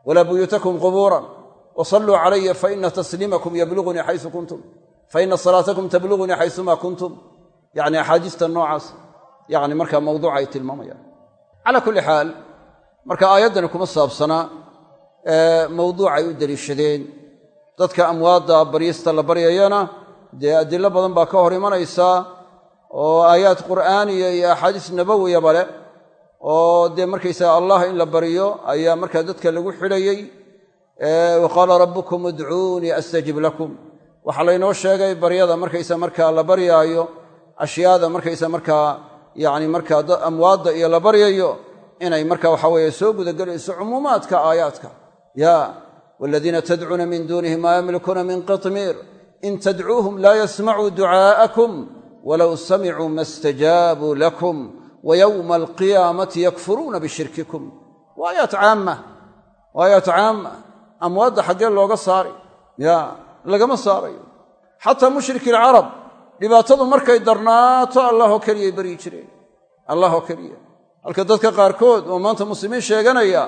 walaa buyuutakum qubuuran wasalluu calaya faina tasliimakum yablugunii xaysu kuntum faina salaatakum tablugunii xaysumaa kuntum. Yacni axaadiista noocaas yacni markaa mawduuca ay tilmaamayaan. Calaa kulli xaal marka aayaddani kuma saabsanaa mawduucay u deliishadeen. Dadka amwaadda baryista la baryayana dee adilo badan baa ka hor imanaysaa oo aayaad qur'aaniya iyo axaadiis nabawiyaba leh oo dee markaysaga allah in la baryo ayaa markaa dadka lagu xidhayey wa qaala rabbukum udcuunii astajib lakum. Waxaa laynoo sheegay baryada markaysa markaa la baryaayo ashyaada markaysa markaa yacni markaa amwaadda iyo la baryayo inay marka waxa weeye soo gudagelayso cumuumaadka aayaadka. Ya waladiina tadcuuna min duunihi maa yamlikuuna min qitmiir in tadcuuhum laa yasmacuu ducaa'akum walow samicuu ma stajaabuu lakum wa yowma alqiyaamati yakfuruuna bishirkikum waa aayaat caamma waa aayaat caamma amwaadda xaggee looga saari ya lagama saarayo xataa mushriki alcarab dhibaatadu markay darnaato allahoo keliyay baryi jireen allahoo keliya halka dadka qaarkood oo maanta muslimiin sheeganaya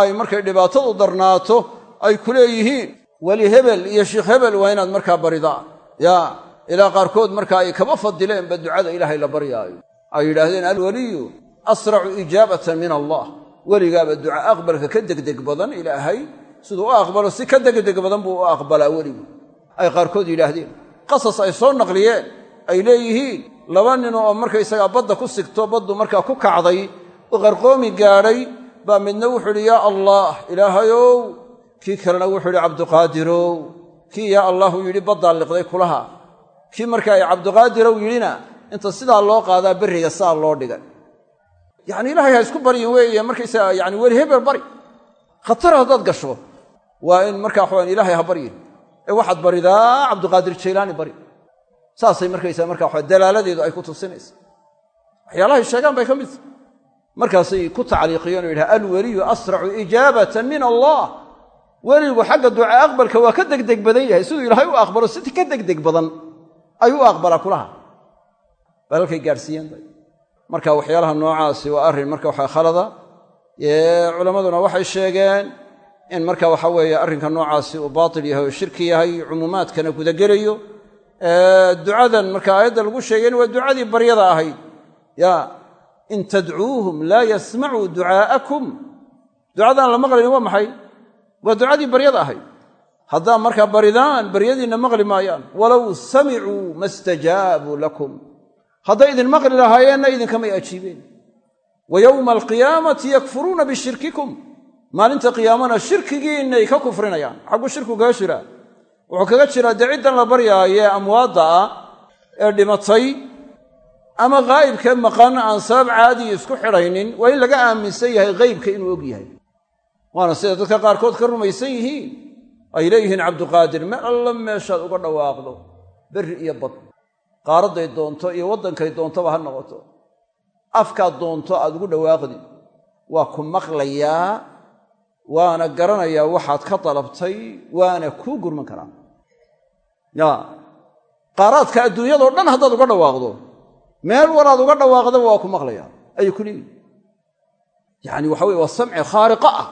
ay markay dhibaatadu darnaato ay ku leeyihiin weli hebel iyo sheikh hebel waa inaad markaa baridaa yaa ilaa qaarkood marka ay kaba fadileenba ducada ilaahay la baryaayo. Ay yidhaahdeen alweliyu asracu ijaabatan min allah. Weligaaba duca aqbalka ka degdeg badan ilaahay siduu u aqbalo si ka degdeg badan buu u aqbalaa weligu. Ay qaarkood yidhaahdeen qasas ay soo naqliyeen ay leeyihiin laba nin oo markaysagaa badda ku sigto baddu markaa ku kacday oo qarqoomi gaadhay baa midna wuxuu idhi yaa allah ilaahayow kii kalena wuxuu yidhi cabduqaadirow kii yaa allahu yidhi baddaa liqday kulaha kii marka ay cabduqaadirow yidhina inta sidaa loo qaadaa berriga saa loo dhigay yacni ilaahay ha isku baryin weeye markaysaga yani weli hebel bari. Khatar haddaad gasho waa in markaa waxaan ilaahay ha baryin ee waxaad baridaa cabduqaadir jaylaani bari. Saasay markaysaa marka waxa dalaaladeedu ay ku tusinaysa. Waxyaalahay sheegaan bay ka mid tahy markaasay ku tacliiqiyeen oo yidhaha alweliyu asracu ijaabatan min allah. Weligu xagga duca aqbalka waa ka degdeg badan yahay. Siduu ilaahay u aqbalo si ka degdeg badan ayuu u aqbalaa kulaha. Bal halkay gaadhsiiyeen marka waxyaalaha noocaasi waa arrin marka waxa khalada. Culammaduna waxay sheegeen in marka waxa weeye arrinka noocaasi uu baatil yahay oo shirki yahay cumuumaadkana gudagelayo ducadan marka aayadda lagu sheegeen waa ducadii baryada ahayd. Ya in tadcuuhum laa yasmacuu ducaa'akum ducadaan la maqlayni waa maxay? Waa ducadii baryada ahayd haddaa markaa baridaan baryadiinna maqli maayaan. Walow samicuu ma stajaabuu lakum. Hadday idin maqli lahaayeenna idinkamay ajiibeen. Wa yowma alqiyaamati yakfuruuna bishirkikum. Maalinta qiyaamana shirkigiinnay ka kufrinayaan. Xagguu shirku kaga jiraa wuxuu kaga jiraa dee ciddan la baryaaye amwaadda ah ee dhimatay ama ghaa'ibkee maqan aan sabab caadiya isku xidhaynin waa in laga aaminsan yahay ghaybka inuu og yahay. Waana sida dadka qaarkood ka rumaysan yihiin ay leeyihiin cabduqaadir meel alla meeshaad uga dhawaaqdo berri iyo bad. Qaaradday doonto iyo waddankay doontoba ha noqoto. Afkaad doonto aad ugu dhawaaqdi waa ku maqlayaa waana garanayaa waxaad ka dalabtay waana kuu gurman karaa ya qaaraadka adduunyadao dhan haddaad uga dhawaaqdo meel waraad uga dhawaaqdaba waa ku maqlayaa. Ayay ku leeyihiin yacani waxa weye waa samci khaariqa ah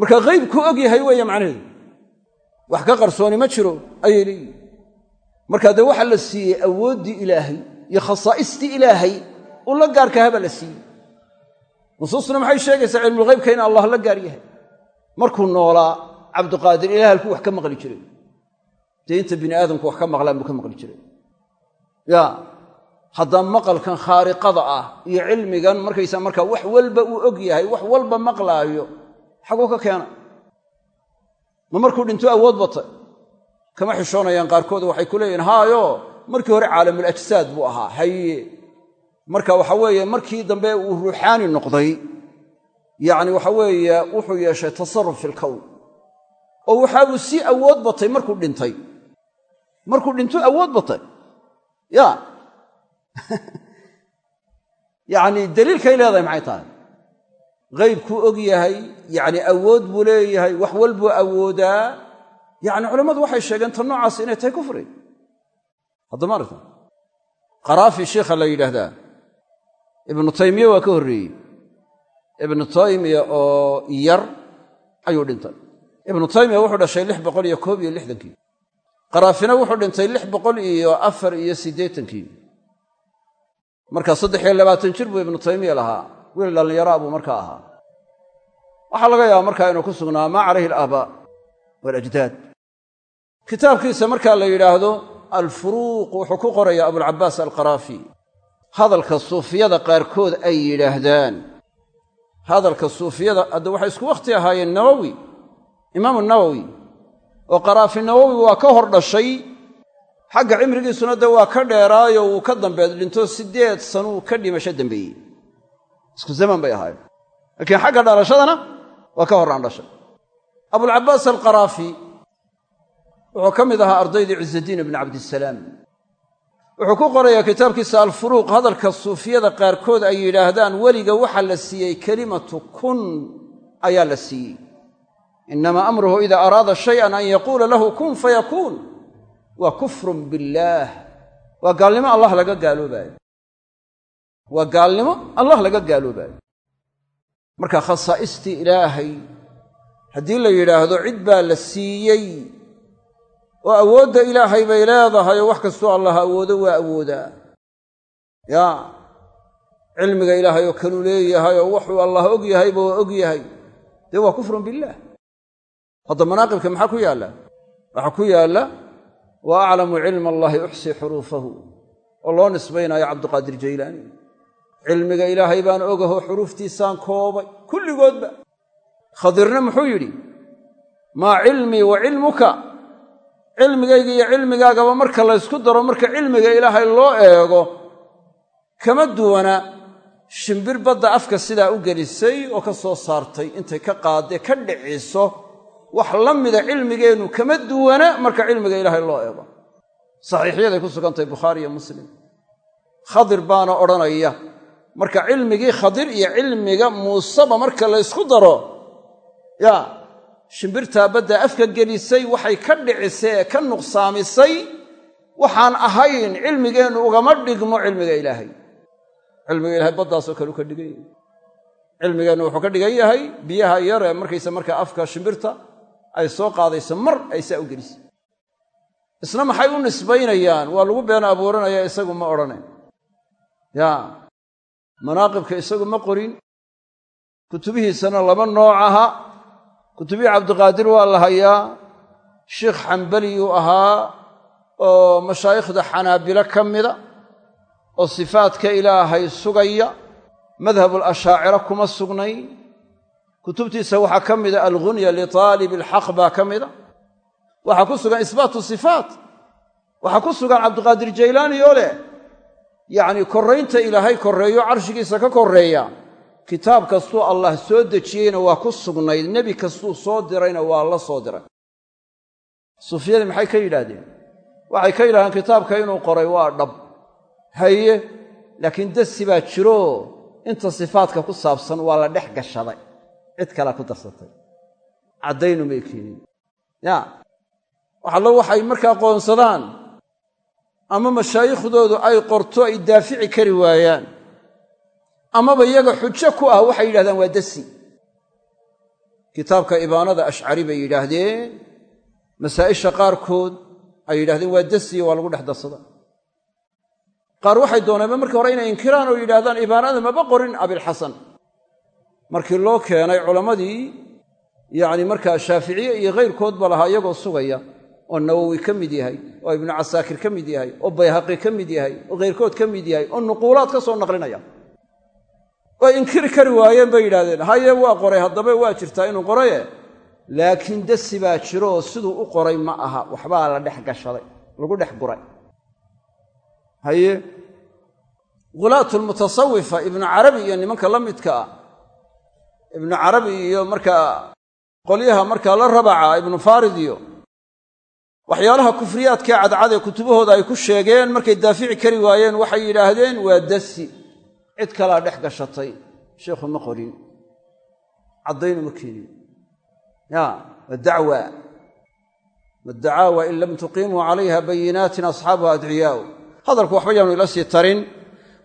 marka haybkuu og yahay weeye macnaheedu. Wax ka qarsooni ma jiro ayay leeyihiin marka dee waxaa la siiyey awooddii ilaahay iyo khasaa'istii ilaahay u la gaarkahabaa la siiyey. Nusuusna maxay sheegaysaa cilmulghaybka in allah la gaar yahay? Markuu noolaa cabduqaadir ilaah halkuu wax ka maqli jiray. Dee inta bini aadamku wax ka maqlaan buu ka maqli jiray. Ya haddaa maqalkan khaariqada ah iyo cilmigan markaysaa markaa wax walba uu og yahay wax walba maqlaayo xaguu ka keena. Ma markuu dhinto awood bata. Kama xishoonayaan qaarkood waxay ku leeyihiin haayo markii hore caalamul ajsaad buu ahaa. Haye marka waxa weeye markii dambe uu ruuxaani noqday yacni waxa weeye wuxuu yeeshay tasarruf fi lkown oo waxa uu sii awood batay markuu dhintay. Markuu dhinto awood batay. Ya. Yacni daliilkay leedahay maxay tahay haybkuu og yahay yacni awood buu leeyahay wax walbuu awoodaa. Yacni culammadu waxay sheegeen ta noocaas inay tahay kufri. Haddama aragta. Qaraafi sheikha la yidhaahdaa ibnu taymiya waa ka horreeyey. Ibnu taymiya oo yar ayuu dhintay. Ibnu taymiya wuxuu dhashay lix boqol iyo koob iyo qaraafina wuxuu dhintay lix boqol iyo afar iyo siddeetankii markaa saddex iyo labaatan jir buu ibnu taymiya lahaa wiil dhallinyaraa buu markaa ahaa. Waxaa laga yaaba markaa inuu ku sugnaa maa calayhi alaabaa walajdaad kitaabkiisa markaa la yidhaahdo alfuruuq wuxuu ku qorayaa abulcabaas alqaraafi. Hadalka suufiyada qaarkood ay yidhaahdaan. Hadalka suufiyada hadda waxay isku wakhti ahaayeen nawowi imaamu nawowi oo qaraafi nawowi waa ka hor dhashay xagga cimrigiisuna de waa ka dheeraayo wuu ka dambeed dhinto siddeed sanuu ka dhimasho dambeeyey isku zaman bay ahaayeen. Laakiin xagga dhalashadana waa ka horaan dhashay abulcabaas alqaraafi wuxuu ka mid ahaa ardaydii ciزadiin ibni cabdisalaam wuxuu ku qorayaa kitaabkiisa alfuruuq hadalka suufiyada qaarkood ay yidhaahdaan weliga waxaa la siiyey kelimatu kun ayaa la siiyey. Inamaa amruhu ida araada shayan an yaquula lahu kun fayakuun waa kufrun billaah waa gaalnimo allah laga gaaloobaayo waa gaalnimo allah laga gaaloobaayo marka khasaa'istii ilaahay haddii la yidhaahdo cid baa la siiyey oo awoodda ilaahay bay leedahay oo wax kastoo allah awoodo waa awoodaa. Yaa cilmiga ilaahay oo kanuu leeyahay oo wuxuu allah og yahayba waa og yahay. Dee waa kufrun billaah hadda manaaqibka maxaa ku yaalla? Waxaa ku yaalla wa aclamu cilma allaahi uxsii xuruufahu oo loo nisbaynaayo cabduqaadir jaylaani cilmiga ilaahay baan ogaho xuruuftiisaan koobay. Kulligoodba. Khadirna muxuu yidhi maa cilmii wa cilmuka. Cilmigayga iyo cilmigaagaba marka laysku daro marka cilmiga ilaahay loo eego kama duwana shimbir badda afka sidaa u gelisay oo ka soo saartay. Intay ka qaadee ka dhiciso wax la mida cilmigeennu kama duwana marka cilmiga ilaahay loo eego. Saxiixyaday ku sugantahay bukhaari iyo muslim. Khadir baana odhanaya marka cilmigii khadir iyo cilmiga muuseba marka laysku daro yaa shimbirtaa badda afka gelisay waxay ka dhicisay ee ka nuqsaamisay waxaan ahayn cilmigeennu ugama dhigmo cilmiga ilaahay. Cilmiga ilahay baddaasoo kale u ka dhigan yahay cilmigeennu wuxuu ka dhigan yahay biyaha yar ee markaysa markaa afka shimbirta ay soo qaadayso mar ay saa u gelisay. Isna maxay u nisbaynayaan? Waa lagu been abuuranaya isagu ma odhanayn. Yaa manaaqibka isagu ma qorin. Kutubihiisana laba nooc aha. Kutubihii cabdiqaadir waa la hayaa sheikh xambaliyuu ahaa oo mashaayikhda xanaabilo ka mida oo sifaadka ilaahay sugaya. Madhabul ashaacira kuma sugnay. Kutubtiisa waxaa ka mida algunya litaalib alxaq baa ka mida. Waxaa ku sugan isbaatu sifaat. Waxaa ku sugan cabdiqaadir jaylaani oo leh yacni korraynta ilaahay korreeyo carshigiisa ka korreeya. Kitaab kastuu allah soo dejiyeyna waa ku sugnayd nebi kastuu soo dirayna waa la soo diray. Sufyadii maxay ka yidhaahdeen? Waxay ka yidhahdeen kitaabka inuu qoray waa dhab. Haye laakiin dasi baa jiro. Inta sifaadka ku saabsan waa la dhex gashaday. Cid kalea ku darsatay caddaynu may keenin. Ya waxallo waxay markaa qoonsadaan ama mashaayikhdoodu ay qorto ay daafici kari waayaan. Amaba iyaga xujo ku ah waxay yidhahdaan waa dasi. Kitaabka ibaanada ashcari bay yidhaahdeen. Masaa'isha qaarkood ay yidhahdeen waa dasiyo waa lagu dhex darsada qaar waxay dooneenba markii hore inay inkiraan oo yidhahdaan ibaanada maba qorin abilxasan markii loo keenay culammadii yacni markaa shaaficiye iyo kayrkoodba lahaa iyagoo sugaya oo nawowi ka mid yahay oo ibnu casaakir ka mid yahay oo bayhaqi ka mid yahay oo kayrkood ka mid yahay oo nuquulaad ka soo naqlinaya. Way inkiri kari waayeen bay yidhahdeen haye waa qoray haddaba waa jirtaa inuu qoraye. Laakiin dasi baa jiro oo siduu u qoray ma aha waxbaa la dhex gashaday lagu dhex guray. Haye ghulaatulmutasawifa ibnu carabi iyo nimanka la midka ah ibnu carabi iyo markaa qolyaha markaa la rabaca ibnu farid iyo waxyaalaha kufriyaadkee cadcadee kutubahooda ay ku sheegeen markay daafici kari waayeen waxay yidhaahdeen waa dasi cid kalaa dhex gashatay. Sheikhu ma qorin. Caddayn uma keenin. Ya waa dacwa. In lam tuqiimuu calayha bayinaatin asxaabuha adciyaau hadalku waxba yaanu ila sii tarin.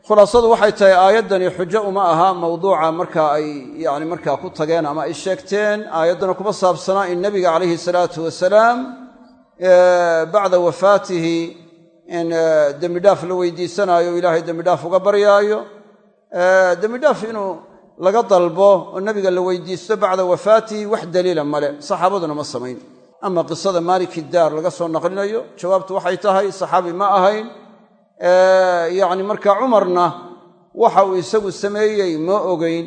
Khulaasadu waxay tahay aayaddani xujo uma aha mawduuca marka ay yani markaa ku tageen ama ay sheegteen. Aayaddana kuma saabsanaa in nebiga calayhi salaatu wasalaam bacda wafaatihi in dembidhaaf la weydiisanaayo ilaahay dembidhaaf uga baryaayo. Dembidhaaf inuu laga dalbo oo nebiga la weydiisto bacda wafaatihi wax daliila male saxaabaduna ma samayn. Ama qisada maaliki daar laga soo naqlinayo jawaabtu waxay tahay saxaabi ma ahayn. Yacni marka cumarna waxa uu isagu sameeyey ma ogeyn.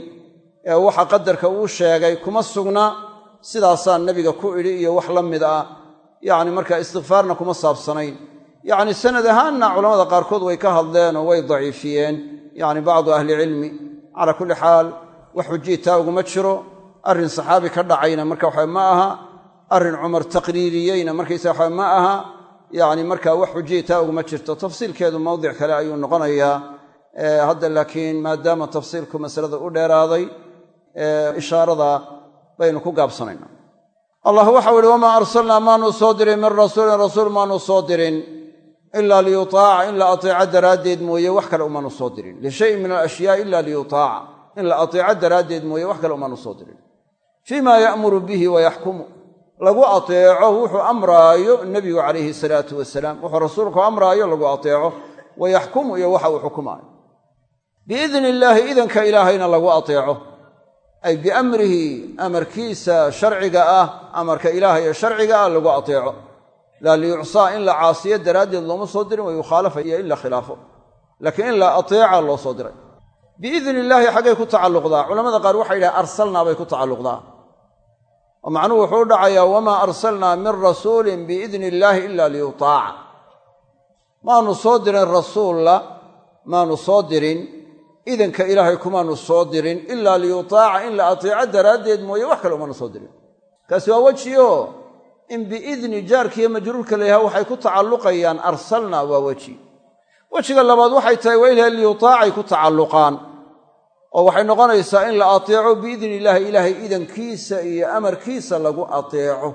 Waxa qadarka uu sheegay kuma sugna. Sidaasaa nebiga ku idhi iyo wax la mid ah yacni marka istikfaarna kuma saabsanayn. Yacni sanad ahaanna culamada qaarkood way ka hadleen oo way daciifiyeen. Yacni bacdu ahlicilmi calaa kulli xaal wax xujiitaa uguma jiro. Arrin saxaabi ka dhacayna marka waxa ma aha. Arrin cumar taqriiriyeyna markaysa waxa ma aha. Yacni marka wax xujiitaa uguma jirto. Tafsiilkeedu mawdic kale ayuu noqonayaa. Hadda laakiin maadaama tafsiilku masalada u dheeraaday ishaarada baynu ku gaabsanayna allah waxau ihi wamaa arsalnaa maanu soo dirin min rasuulin rasuul maanu soo dirin. Ilaa liyutaaca in la ateeco daraaddeed mooye wax kale umaanu soo dirin. Lishayin min alashyaa ila liyutaaca in la ateeco daraaddeed mooye wax kale umaanu soo dirin. Fii ma ya'muru bihi wa yaxkumu. Lagu ateeco wuxuu amraayo nebigu calayhi salaatu wasalaam. Wuxuu rasuulku amraayo lagu ateeco wa iyo waxa uu xukumaayo. Biidni illaahi idanka ilaahayna lagu ateeco ay biamrihi amarkiisa sharciga ah amarka ilaahay ee sharciga ah lagu ateeco. Laa liyucsaa in la caasiyo daraaddeed looma soo dirin wa yukhaalafa iyo in la khilaafo. Laakiin in la ateeca loo soo diray. Biidni illaahi xaggay ku tacalluqdaa. Culamada qaar waxay yidhaha arsalnaa bay ku tacalluqdaa. Oo macnuhu wuxuu u dhacayaa wamaa arsalnaa min rasuulin biidni illaahi ila liyutaaca. Maanu soo dirin rasuulla maanu soo dirin idanka ilaahay kumaanu soo dirin ilaa liyutaaca in la ateeco daraaddeed mooye wax kale umaanu soo dirin. Kaasi waa wejiyo. In biidni jaarkiiyo majruurka la yahaa waxay ku tacalluqayaan arsalnaa waa weji. Wejiga labaad waxay tahay waa ilahay liyutaacay ku tacalluqaan oo waxay noqonaysaa in la ateeco biidni illaahi ilaahay idankiisa iyo amarkiisa lagu ateeco.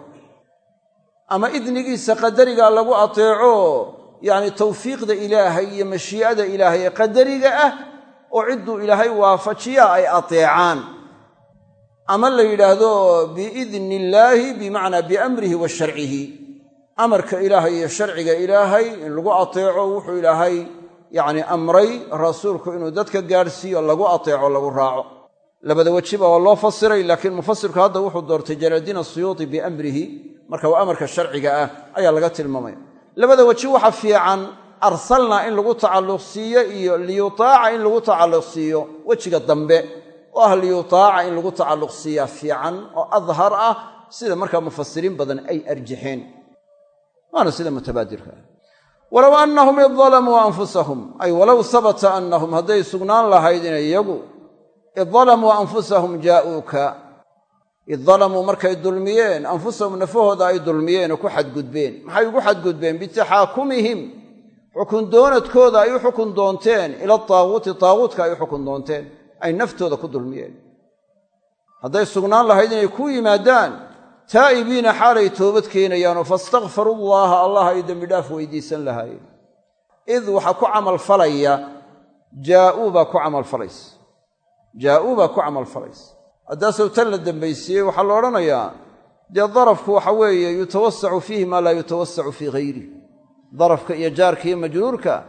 Ama idnigiisa qadariga lagu ateeco yacni tawfiiqda ilaahay iyo mashii'ada ilaahay ee qadariga ah oo cidduu ilaahay waafajiya ay ateecaan. Ama la yidhaahdo biidni illaahi bimacnaa biamrihi wa sharcihi. Amarka ilaahay iyo sharciga ilaahay in lagu ateeco wuxuu ilaahay yacni amray rasuulku inuu dadka gaadhsiiyo lagu ateeco lagu raaco. Labada wejiba waa loo fasiray laakiin mufasirku hadda wuxuu doortay jalaaldiin asuyuuti biamrihi. Marka waa amarka sharciga ah ayaa laga tilmaamaya labada weji waxa fiican arsalnaa in lagu tacalluq siiyo iyo liyutaaca in lagu tacalluq siiyo. Wejiga dambe oo ah liyutaaca in lagu tacalluq siiyaa fiican oo adhar ah sida markaa mufasiriin badan ay arjaxeen. Waana sida mutabaadirka ah. Walow annahum id dalamuu anfusahum ay walow sabata annahum hadday sugnaan lahayd inay iyagu id dalamuu anfusahum jaa'uuka. Id dalamuu markay dulmiyeen anfusahum nafahooda ay dulmiyeen oo ku xadgudbeen. Maxay ugu xadgudbeen? Bitaxaakumihim xukun doonadkooda ay u xukun doonteen ila taaguuti taaguutka ay u xukun doonteen ay naftooda ku dulmiyeen. Hadday sugnaan lahayd inay ku yimaadaan taa'ibiina xaalay toobad keenayaanoo faistakfaru llaaha allah ay dembidhaaf weydiisan lahaayeen id waxaa ku camalfalaya jaa'uu baa ku camalfalaysa jaa'uu baa ku camalfalaysa haddaasow tan la dembaysiiyey waxaa la odhanayaa dee darafku waxa weeye yutawasacu fiihi maa laa yutawasacu fii hayrih darafka iyo jaarka iyo majruurka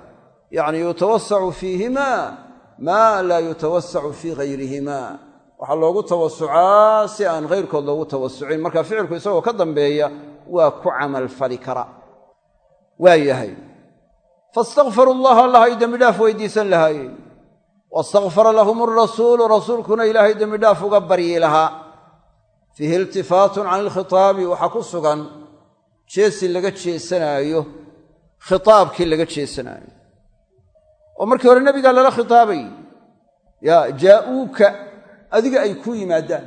yacni yutawasacu fiihimaa maa laa yutawasacu fii hayrihimaa waxaa loogu tawasucaa si aan hayrkood loogu tawasucin marka ficilku isagoo ka dambeeya waa ku camalfali kara. Waa yahay. Faistakfaru allaha allah ay dembidhaaf weydiisan lahaayeen wastakfara lahum arasuulu rasuulkuna ilaahay dembidhaaf uga baryi lahaa. Fiihi iltifaatun can ilkhitaabi waxaa ku sugan jeesi laga jeesanaayo khitaabkii laga jeesanaayo. Oo markii hore nebigaa lala khitaabay yaa jaa'uuka adiga ay ku yimaadaan.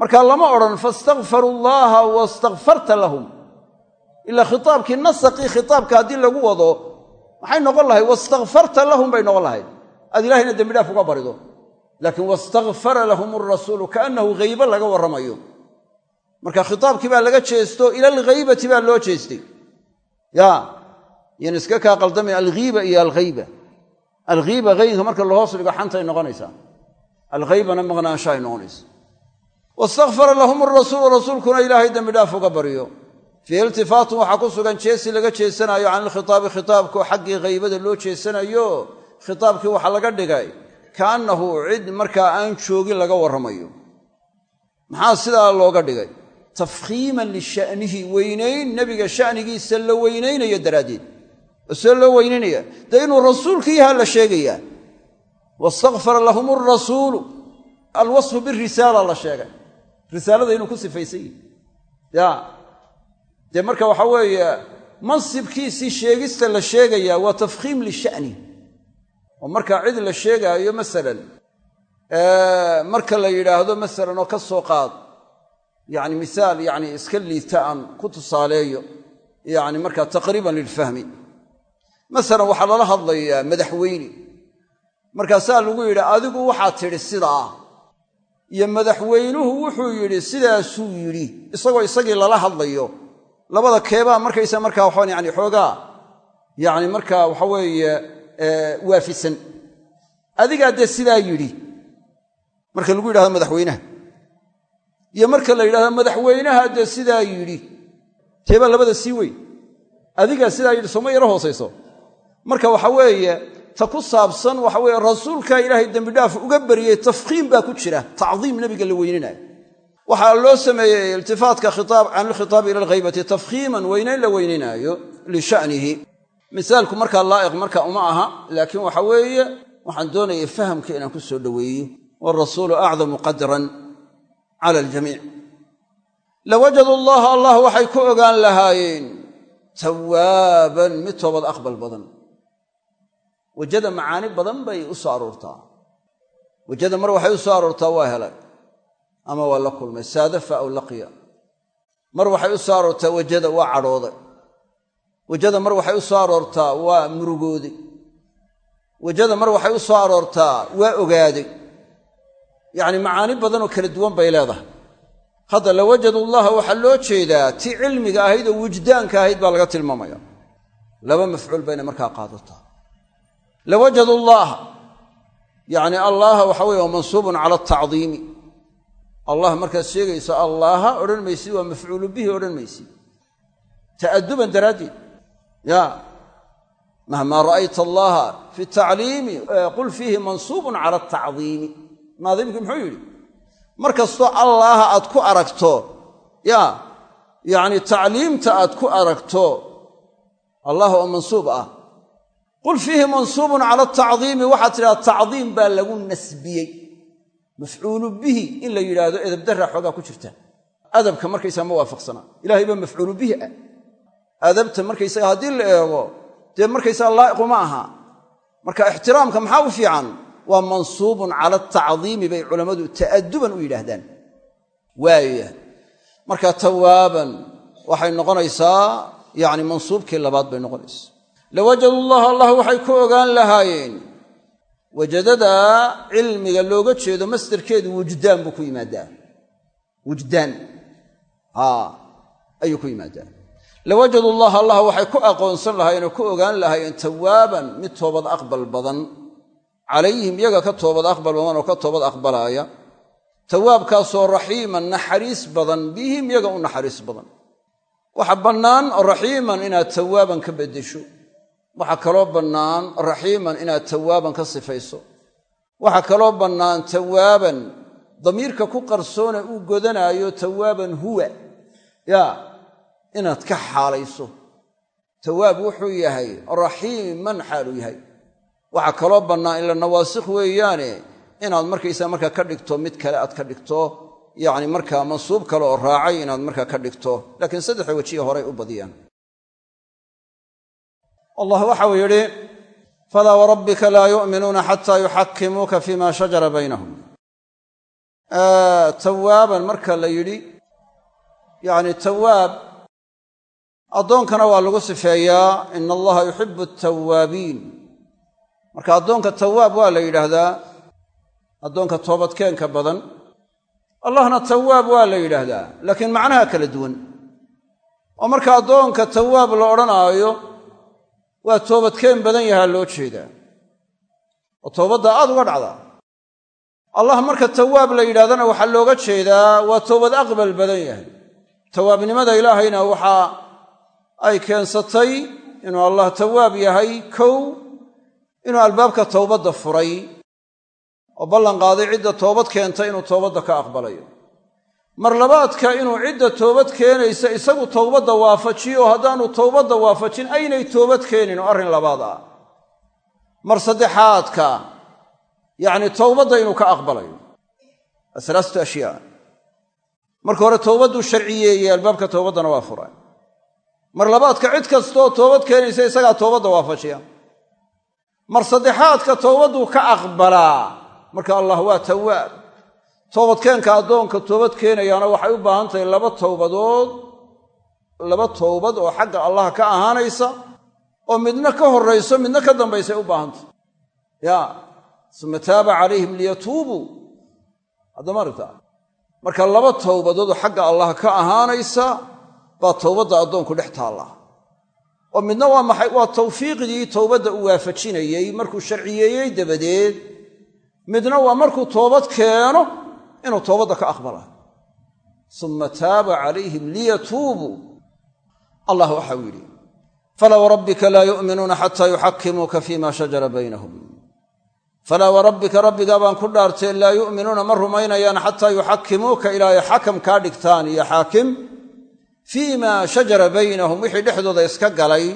Marka lama odhan faistakfaru llaaha wastakfarta lahum. Ilaa khitaabkii nasaqii khitaabka haddii lagu wado maxay noqon lahayd? Wastakfarta lahum bay noqon lahayd. Aad ilahayna dembidhaaf uga barido. Laakiin wastakfara lahum arasuulu kaannahu haybe laga warramayo. Marka khitaabkii baa laga jeesto ila alghaybati baa loo jeestay ya yan iska kaa qaldamay alghiiba iyo alghayba. Alghiiba haynka marka lahoos dhigo xantay noqonaysaa alghaybana maqnaansha ay noqonaysa. Wastakfara lahum arasuulu rasuulkuna ilaahay dembidhaaf uga baryo fii iltifaatun waxaa ku sugan jeesi laga jeesanaayo can ilkhitaabi khitaabkao xaggii haybada loo jeesanayo khitaabkii waxaa laga dhigay kaannahu cid markaa aan joogin laga warramayo. Maxaa sidaa looga dhigay tafkhiiman lisha'nihi weynayn nebiga sha'nigiisa la weynaynayo daraaddeed. Oo see loo weynaynaya. Dee inuu rasuulka la sheegayaa wastakfara lahum arasuulu alwasfu birisaala la sheegay. Risaalada inuu ku sifaysan yihi ya. Dee marka waxaa weeye mansibkiisii sheegista la sheegayaa waa tafkhiim lisha'ni. Oo markaa cid la sheegaayo masalan marka la yidhaahdo masalan oo ka soo qaad yacni misaal yacni iska liita aan ku tusaaleeyo yacni markaa taqriiban lilfahmi. Masalan waxaa lala hadlayaa madaxweyne. Markaasaa lagu yidhi adigu waxaad tidhi sidaa. Iyo madaxweynuhu wuxuu yidhi sidaasuu yidhi. Isagoo isagii lala hadlayo. Labada keebaa markaysa markaa waxaan yani xoogaa yacni markaa waxa weeye waafisan. Adigaa dee sidaa yidhi? Marka lagu yidhahdo madaxweynaha iyo marka la yidhahdo madaxweynaha dee sidaa yidhi. Teebaa labada sii weyn. Adigaa sidaa yidhi sooma yaro hoosayso marka waxa weeye ta ku saabsan waxa weeye rasuulkaa ilaahay dembidhaaf uga bariyey tafkiim baa ku jira. Tacdiim nebiga la weyninayo. Waxaa loo sameeyey iltifaatka can ilkhitaabi ila alghaybati tafkhiiman weynayn la weyninaayo lisha'nihi. Misaalku markaa laa'iq marka uma aha laakiin waxa weeye waxaan doonayay fahamka inaan ku soo dhoweeyo waalrasuulu acdamu qadran cala aljamiic lawajadu allaha allah waxay ku ogaan lahaayeen tawaaban mid toobad aqbal badan wajada macaani badan bay u soo aroortaa wajada mar waxay u soo aroortaa waa helay ama waa la kulmay saadafa aw laqiya mar waxay u soo aroortaa wajada waa cadhooday wajada mar waxay u soo aroortaa waa murugooday wajada mar waxay u soo aroortaa waa ogaaday yacni macaani badanoo kala duwan bay leedahay. Hadda lawajadu llaha waxaa loo jeedaa tii cilmiga ahayd oo wujdaanka ahayd baa laga tilmaamaya. Laba mafcuul bayna markaa qaadataa. Lawajadu llaha yacni allaha waxa weye waa mansuubun cala atacdiimi allah markaad sheegayso allaaha odhan maysid waa mafcuulu bihi odhan maysid ta'aduban daraaddeed. Ya mahmaa ra'ayta allaha fi tacliimi qul fiihi mansuubun cala atacdiimi naadimkii muxuu yidhi mar kastoo allaaha aad ku aragto ya yacni tacliimta aad ku aragto allah oo mansuub ah. Qul fiihi mansuubun cala atacdiimi waxaad tidhahda tacdiim baa lagu nasbiyey. Mafcuulu bihi in la yidhaahdo edabdarra xoogaa ku jirta. Adabka markaysaga ma waafaqsanaa. Ilahay baa mafcuulu bihi ah. Adabta markaysaga haddii la eego dee markaysaga laa'iqu ma aha. Marka ixtiraamka maxaa u fiican waa mansuubun cala atacdiimi bay culammadu ta'aduban u yidhaahdaan. Waaya marka tawaaban waxay noqonaysaa yacni mansuubkii labaad bay noqonaysaa. Lawajadu llaha allah waxay ku ogaan lahaayeen. Wajadada cilmiga looga jeedo masdarkeedu wujdaan buu ku yimaadaa. Wujdaan. Ayuu ku yimaadaa. Lawajadu llaha allah waxay ku aqoonsan lahaayeen oo ku ogaan lahaayeen tawaaban mid toobad aqbal badan calayhim iyaga ka toobad aqbal badan oo ka toobad aqbalaaya tawaabkaasoo raxiiman naxariis badan bihim iyaga u naxariis badan. Waxa bannaan raxiiman inaad tawaaban ka beddesho. Waxaa kaloo bannaan raxiiman inaad tawaaban ka sifayso. Waxaa kaloo bannaan tawaaban damiirka ku qarsoone uu godanaayo tawaaban huwa. Yaa inaad ka xaalayso. Tawaab wuxuu yahay raxiiman xaaluu yahay waxaa kaloo bannaan ila nawaasikh weeyaane inaad markaysaa markaa ka dhigto mid kale aad ka dhigto yacni markaa mansuub kale oo raacay inaad markaa ka dhigto. Laakiin saddexda wejiya horay u badiyaan. Allah waxau yidhi falaa warabbika laa yu'minuuna xataa yuxakimuuka fima shajara baynahum. Tawaaban marka la yidhi yacni tawaab addoonkana waa lagu sifeeyaa ina allaha yuxibu atawaabiin marka addoonka tawaab waa la yidhaahdaa addoonka toobadkeenka badan allahna tawaab waa la yidhaahdaa laakiin macnaha kala duwan. Oo marka addoonka tawaab la odhanaayo waa toobadkeen badan yahaa loo jeedaa. Oo toobadda aad uga dhacdaa. Allah marka tawaab la yidhahdana waxaa looga jeedaa waa toobad aqbal badan yahay. Tawaabnimada ilaahayna waxaa ay keensatay inuu allah tawaab yahay kow inuu albaabka towbadda furay oo ballan qaaday cidda toobad keenta inuu toobadda ka aqbalayo. Mar labaadka inuu cidda toobad keenaysa isagu towbadda waafajiyo haddaanu towbadda waafajin aynay toobad keenin oo arrin labaad ah. Mar saddexaadka yacni towbadda inuu ka aqbalayo. Asalaastu ashyaa. Marka hore towbadduu sharciyeeyey albaabka towbaddana waa furay mar labaadka cid kastoo toobad keenaysa isagaa toobadda waafajiya mar saddexaadka towbadduu ka aqbalaa. Marka allah waa tawaab toobadkeenka addoonka toobad keenayaana waxay u baahan tahay laba towbadood laba towbad oo xagga allah ka ahaanaysa oo midna ka horrayso midna ka dambaysay u baahantahy ya suma taaba calayhim liyatuubuu. Haddama aragtaa marka laba towbadood oo xagga allah ka ahaanaysa baa towbadda addoonku dhex taalla oo midna waa maxay? Waa tawfiiqdii towbadda uu waafajinayey markuu sharciyeeyey dabadeed. Midna waa markuu toobad keeno inuu toobadda ka aqbala suma taaba calayhim liyatuubuu allah waxau yidhi falaa warabbika laa yu'minuuna xataa yuxakimuuka fima shajara baynahum. Falaa warabbika rabbigaa baan ku dhaartee laa yu'minuuna ma rumaynayaan xataa yuxakimuuka ilaa ay xakam kaa dhigtaan iyo xaakim fii maa shajara baynahum wixii dhexdooda iska galay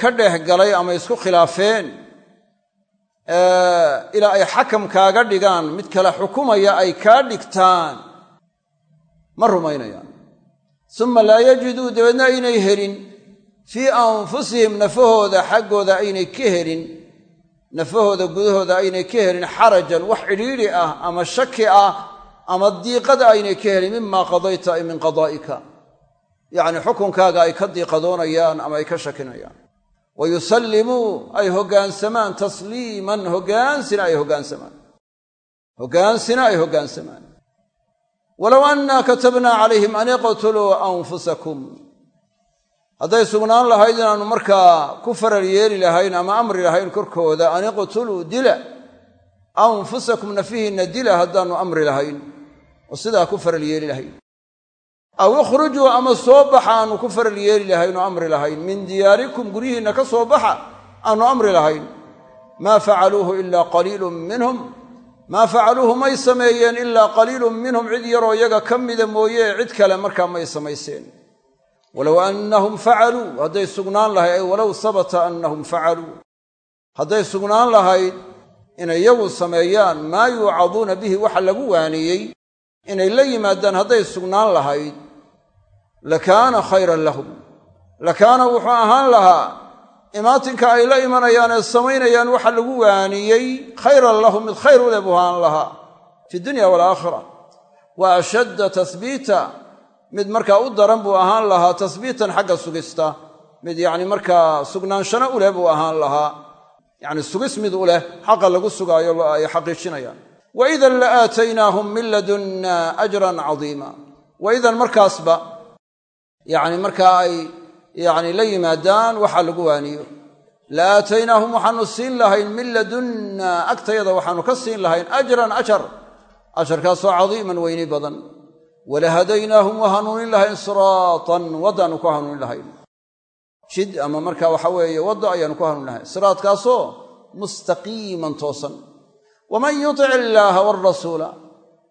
ka dheeh galay ama isku khilaafeen ilaa ay xakam kaaga dhigaan mid kale xukumaya ay kaa dhigtaan ma rumaynayaan. Suma laa yajiduu dabeedna aynay helin. Fii anfusihim nafahooda xaggooda aynay ka helin. Nafahooda gudahooda aynay ka helin xarajan wax cidhiidhi ah ama shaki ah ama diiqada aynay ka helin mimaa qadayta ay min qadaa'ika. Yacni xukunkaaga ay ka diiqadoonayaan ama ay ka shakinayaan. Wa yusallimuu ay hoggaansamaan tasliiman hoggaansina ay hoggaansamaan hoggaansina ay hoggaansamaan walow annaa katabnaa calayhim an iqtuluu anfusakum. Hadday sugnaan lahayd inaannu markaa ku farar yeeli lahayn ama amri lahayn korkooda an iqtuluu dila. Anfusakum nafihiinna dila haddaannu amri lahayn oo sidaa ku faral yeeli lahayn. Aw ikhrujuu ama soo baxa aannu ku faral yeeli lahayn amri lahayn. Min diyaarikum guryihiinna ka soo baxa aannu amri lahayn. Maa facaluuhu ilaa qaliilun minhum. Maa facaluuhu may sameeyeen ilaa qaliilun minhum. Cid yaroo iyaga ka mida mooye cid kale markaa may samayseen. Walow annahum facaluu hadday sugnaan lahayd ay walow sabata annahum facaluu hadday sugnaan lahayd inay iyagu sameeyaan maa yuucaduuna bihi waxa lagu waaniyey inay la yimaadaan hadday sugnaan lahayd lakaana khayran lahum. Lakaana wuxuu ahaan lahaa imaatinka ay la imanayaan ee samaynayaan waxa lagu waaniyey khayran lahum mid khayr u leh buu ahaan lahaa fi dunya walaakhira wa ashadda tasbiita mid markaa u daran buu ahaan lahaa tasbiitan xagga sugista. Mid yacni markaa sugnaanshano u leh buu ahaan lahaa. Yacni sugis mid u leh xaqa lagu sugaayo ay xaqiijinayaan wa idan la aataynaahum min ladunna ajran cadiima. Wa idan markaasba yacni markaa ay yacni la yimaadaan waxa lagu waaniyo. La aataynaahum waxaanu siin lahayn min ladunna agtayada waxaanu ka siin lahayn ajran ajar. Ajarkaasoo cadiiman weyni badan. Walahadaynaahum waa hanuunin lahayn siraatan waddaanu ku hanuunin lahayn. Jid ama marka waxa weeye wadda ayaanu ku hanuunin lahayn. Siraadkaasoo mustaqiiman toosan waman yutic illaaha waalrasuula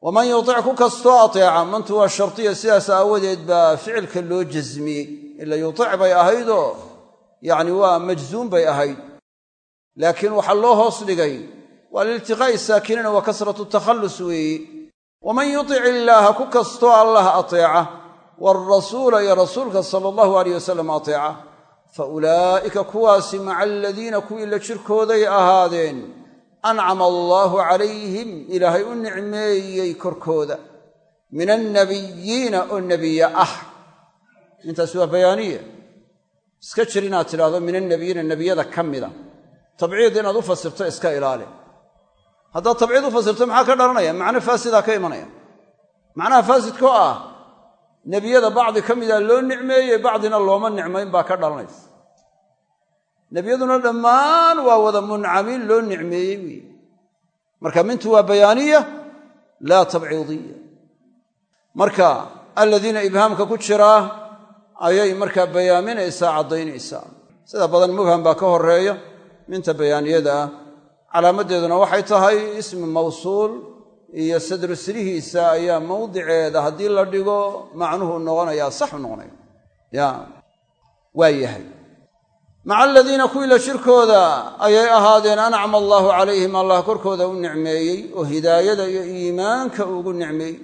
waman yutic ku kastoo ateeca mantu waa shartiya sidaas aawadeed baa ficilka loo jasmiyey ila yutic bay ahaydoo yacni waa majzuum bay ahayd laakiin waxaa loo hoos dhigay waa liiltiqaa'i saakiniina wa kasratu takhallus weeye waman yutic illaaha ku kastoo allah ateeca waalrasuula iyo rasuulka sala allahu aleyh wasalam ateeca fa ulaa'ika kuwaasi maca aladiina kuwii la jirkooday ahaadeen ancama allaahu calayhim ilaahay u nicmeeyey korkooda min annabiyiina oo nebiye ah intaasi waa bayaaniye iska jir inaad tidhaahdo min annabiyiina nebiyada ka mida tabciid inaad u fasirto iska ilaali haddaad tabciid u fasirto maxaa ka dhalanaya macno faasidaa ka imanaya macnaha faasidkoo ah nebiyada bacdi ka mida loo nicmeeyey bacdina looma nicmayn baa ka dhalanaysa nebiyaduna dhammaan waa wada muncamiin loo nicmeeyey weeye marka mintu waa bayaaniya laa tabciidiya marka aladiina ibhaamka ku jiraa ayay markaa bayaaminaysaa caddaynaysaa sida badan mubham baa ka horreeya minta bayaaniyada. Ah calaamaddeeduna waxay tahay ismi mawsuul iyo sadru sirihiisa ayaa mawdiceeda haddii la dhigo macnuhu noqonayaa saxu noqonaya. Ya waa yahay maca aladiina kuwii la jirkooda ayay ahaadeen ancama allaahu calayhim allah korkooda u nicmeeyey oo hidaayada iyo iimaanka ugu nicmeeyey.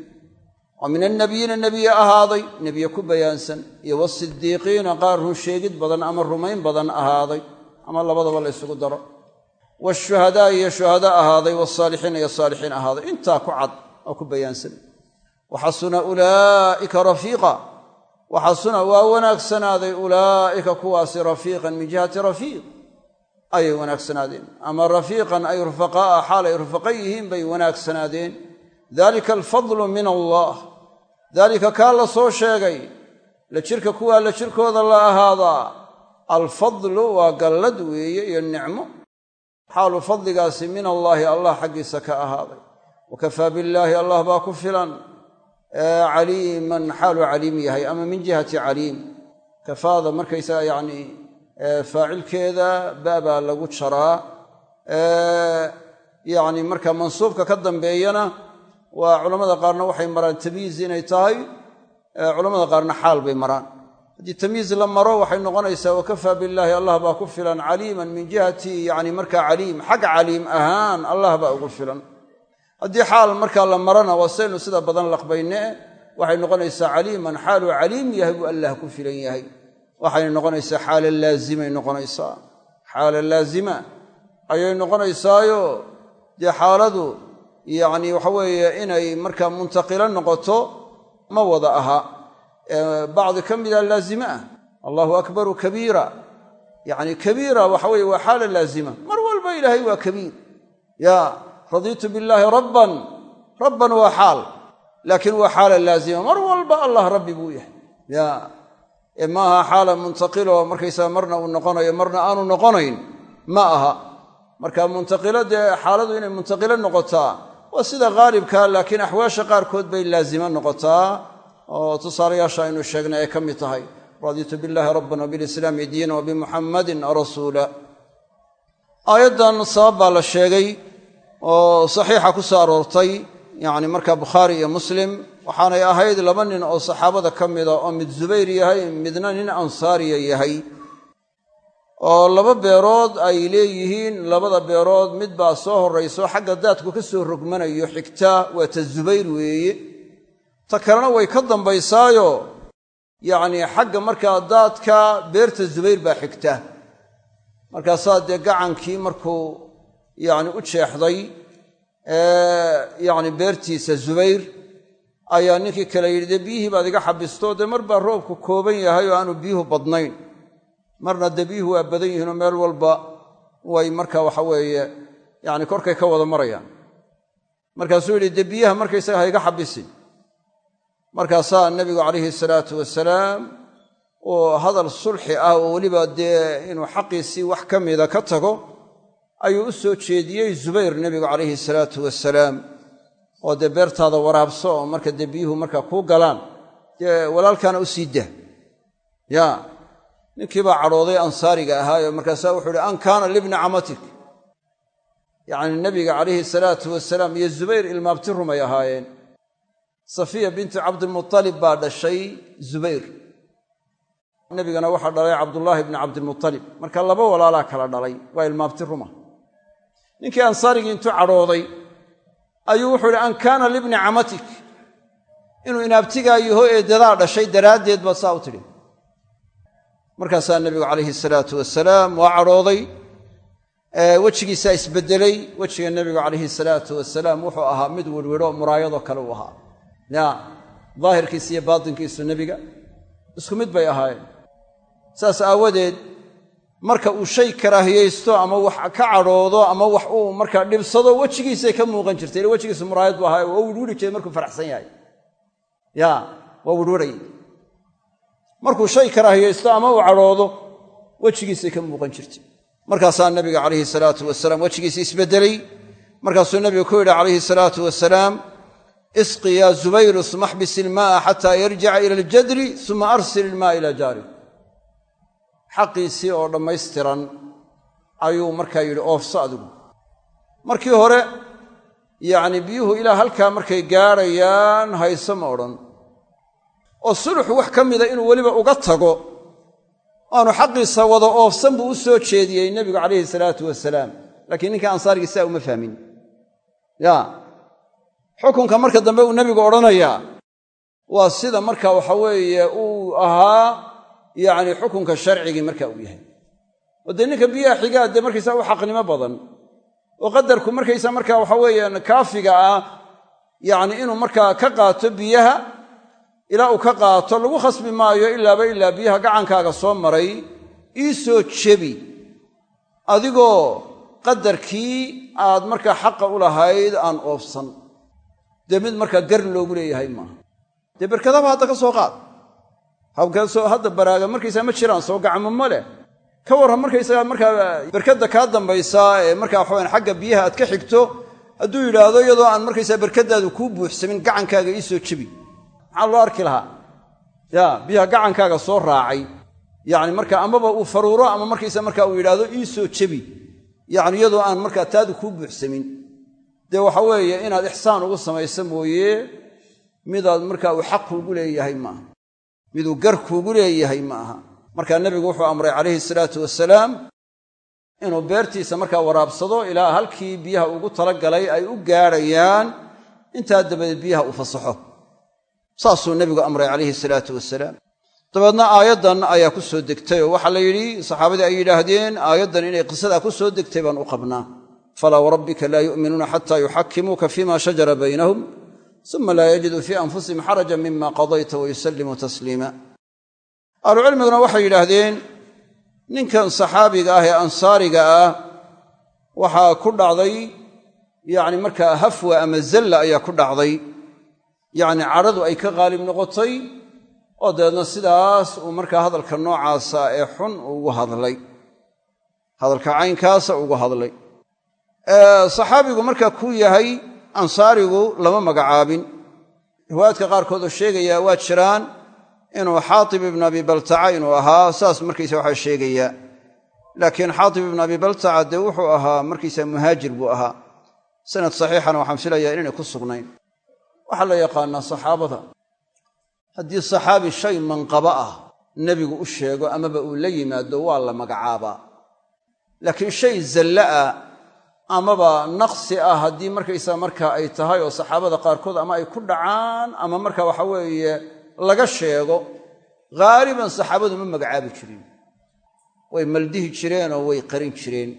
Oo min annabiyiina nebiye ahaaday nebiye ku bayaansan iyo wasidiiqiina qaar run sheegid badan ama rumayn badan ahaaday ama labadaba la ysugu daro. Washuhadaa iyo shuhada ahaaday wasaalixiina iyo saalixiin ahaaday. Intaa ku cad oo ku bayaansan. Waxasuna ulaa'ika rafiiqa waxasuna waa wanaagsanaaday ulaa'ika kuwaasi rafiiqan min jihati rafiiq. Ayay wanaagsanaadeen ama rafiiqan ay rufaqaa'a xaal ay rufaqa yihiin bay wanaagsanaadeen dalika alfadlu min allah. Daalika kaa la soo sheegay la jirka kuwaa la jirkooda la ahaadaa alfadlu waa gallad weeye iyo nicmo. Xaalu fadligaasi min allaahi allah xaggiisa ka ahaaday. Wa kafaa billaahi allah baa ku filan caliiman xaaluu caliim yahay ama min jihati caliim. Kafaada markaysaga yacni faacilkeeda baabaa lagu jaraa. Yacni marka mansuubka ka dambeeyana waa culammada qaarna waxay maraan tamyiiz inay tahay. Culammada qaarna xaal bay maraan. Haddii tamyiiz la maro waxay noqonaysaa wakafaa billaahi allah baa ku filan caliiman min jihati yani markaa caliim xagga caliim ahaan allah baa ugu filan haddii xaal markaa la marana waa saynu sida badan laqbayne waxay noqonaysaa caliiman xaaluu caliim yahay buu allah ku filan yahay. Waxayna noqonaysaa xaala laazimay noqonaysaa. Xaala laazima ayay noqonaysaayo. Dee xaaladu yacni waxa weeye inay markaa muntaqilo noqoto ma wada aha. Bacdi ka mida laazime ah allahu akbaru kabiira. Yacni kabiira waxa weye waa xaala laazima. Mar walba ilaahay waa kabiir. Ya radiitu billaahi rabban rabban waa xaal laakiin waa xaala laazima. Mar walba allah rabbi buu yahay. Ya ee ma aha xaala muntaqilo markaysaga marna uu noqonayo marna aanu noqonayn ma aha. Marka muntaqilo dee xaaladu inay muntaqilo noqotaa waa sida haalibka laakiin axwaasha qaarkood bay laazimo noqotaa. Oo tusaalayaasha aynu sheegnay ay ka mid tahay radiitu billaahi rabban wbilislaami diina wabimuxammadin rasuula. Aayaddan sabab baa la sheegay oo saxiixa ku soo aroortay yacni marka bukhaari iyo muslim waxaanay ahayd laba nin oo saxaabada ka mida oo mid zubayr yahay midna nin ansaariya yahay. Oo laba beerood ay leeyihiin labada beerood mid baa soo horrayso xagga daadku ka soo rogmanayo xigta waa ta zubayr weeye. Ta kalena way ka dambaysaayo yacnii xagga markaa daadka beerta zubayr baa xigta. Markaasaa dee gacankii markuu yacni u jeexday yacni beertiisa zubayr ayaa ninkii kale yidhi dee biyihii baad iga xabisto dee mar baa roobku kooban yahay oo aanu biyuhu badnayn. Marna dee biyuhu waa badan yihiinoo meel walba way marka waxa weeye yacni korkay ka wada marayaan. Markaasuu yidhi dee biyaha markaysaga ha iga xabisin. Markaasaa nebigu calayhi salaatu wasalaam oo hadal sulxi ah oo weliba dee inuu xaqiisii wax ka mida ka tago ayuu u soo jeediyey zubayr nebigu calayhi salaatu wasalaam oo dee beertaada waraabso oo marka dee biyuhu markaa kuu galaan dee walaalkaana u sii dah. Ya ninkii cadhooday ansaariga ahaayo markaasaa wuxuu ihi an kaana libni camatik. Yacni nebiga calayhi salaatu wasalaam iyo zubayr ilmaabti rumay ahaayeen. Safiya bintu cabdilmutalib baa dhashay zubayr. Nebigana waxaa dhalay cabdullaahi bni cabdilmutalib marka laba walaalaa kala dhalay waa ilmaabti ruma ninkii ansaarigii intuu cadhooday ayuu wuxuu ihi an kaana libni camatik. Inuu inaabtigaa yaho ee dadaa dhashay daraaddeed baa saa u tidhi. Markaasaa nebigu calayhi salaatu wasalaam waa cadhooday wejigiisaa isbeddelay wejiga nebigu calayhi salaatu wasalaam wuxuu ahaa mid werwero muraayadoo kale uu ahaa. Ya daahirkiisa iyo baatinkiisu nebiga isku mid bay ahaayeen. Saas aawadeed marka uu shay karaahiyaysto ama wax ka cadhoodo ama wax uu markaa dhibsado wejigiisay ka muuqan jirtay. Ila wejigiisu muraayad bu ahaa waa wirwiri jiray markuu faraxsan yahay. Ya waa wirwirayay markuu shay karaahiyaysto ama uu cadhoodo wejigiisay ka muuqan jirtay. Markaasaa nabiga calayhi salaatu wasalaam wejigiisi isbeddelay markaasuu nabigu ku yidhi calayhi salaatu wasalaam isqi yaa zubayru suma xbis ilmaaa xataa yarjica ila aljadri suma arsil ilmaa ila jaari xaqiisii oo dhammaystiran ayuu markaa yidhi oofso adigu. Markii hore yacni biyuhu ilaa halkaa markay gaadhayaan hayso ma odhan. Oo suluxu wax ka mida inuu weliba uga tago aanu xaqiisa wada oofsan buu u soo jeediyey nebigu calayhi salaatu wasalaam laakiin ninkai ansaarigii sidaa uma fahmin. Ya. Xukunka marka dambe uu nebigu odhanayaa waa sida marka waxa weeye uu ahaa yacni xukunka sharcigii marka uu yahay. Oo dee ninka biyaha xigaa dee markaysaa u xaqnimo badan. Oo qadarku markaysa marka waxa weeyaan kaafiga ah yacni inuu markaa ka qaato biyaha ilaa uu ka qaato lagu khasbi maayo ilaaba ilaa biyaha gacankaaga soo maray ii soo jebi. Adigoo qadarkii aad markaa xaqa u lahayd aan oofsan. Dee mid markaa gar loogu leeyahay maaha. Dee berkadaba hadda ka soo qaad habkaasoo hadda baraaga markaysaa ma jiraan soo gacmo ma leh. Ka warran markaysaga markaa berkadda kaa dambaysaa ee markaa waxawayan xagga biyaha aad ka xigto hadduu yidhaahdo iyadoo aan markaysaa berkadaadu kuu buuxsamin gacankaaga ii soo jebi maxaa loo arki lahaa? Ya biyaha gacankaaga soo raacay. Yani marka amaba uu faruuro ama markaysa marka uu yidhaahdo ii soo jebi yani iyadoo aan markaa taadu kuu buuxsamin. Dee waxa weeye inaad ixsaan ugu samaysa mooye midaad markaa uu xaq kuugu leeyahay maaha miduu gar kuugu leeyahay ma aha. Markaa nebigu wuxuu amray calayhi salaatu wasalaam inuu beertiisa markaa waraabsado ilaa halkii biyaha ugu talagalay ay u gaadhayaan intaa dabadeed biyaha uu fasaxo. Saasuu nebigu amray calayhi salaatu wasalaam dabeedna aayaddan ayaa ku soo degtay oo waxaa la yidhi saxaabadii ay yidhaahdeen aayaddan inay qisadaa ku soo degtay baan u qabnaa. Falaa warabbika laa yu'minuuna xataa yuxakimuuka fima shajara baynahum uma laa yajiduu fii anfusihim xarajan mima qadayta wayusallimuu tasliima. Ahlucilmiguna waxay yidhaahdeen ninkan saxaabiga ah ee ansaariga ah waxaa ku dhacday yacni markaa hafwa ama zalla ayaa ku dhacday. Yacni cadhadu ay ka qaalib noqotay oo dabeedna sidaas uu markaa hadalka noocaasa ee xun ugu hadlay. Hadalka caynkaasa ugu hadlay. Saxaabigu markaa kuu yahay ansaarigu lama magacaabin. Riwaayaadka qaarkood oo sheegaya waa jiraan inuu xaatib ibnu abi baltaca inuu ahaa saas markaysa waxaa sheegayaa laakiin xaatib ibnu abi baltaca dee wuxuu ahaa markiisa muhaajir buu ahaa. Sanad saxiixana waxaan filayaa inaynay ku sugnayn. Waxaa la yaqaanaa saxaabada. Haddii saxaabi shay manqaba ah nebigu u sheego amaba uu la yimaado waa la magacaabaa. Laakiin shay zalle ah amaba naqsi ah haddii markaysaa markaa ay tahay oo saxaabada qaarkood ama ay ku dhacaan ama marka waxa weeye laga sheego haaliban saxaabadu ma magacaabi jirin. Way maldihi jireenoo way qarin jireen.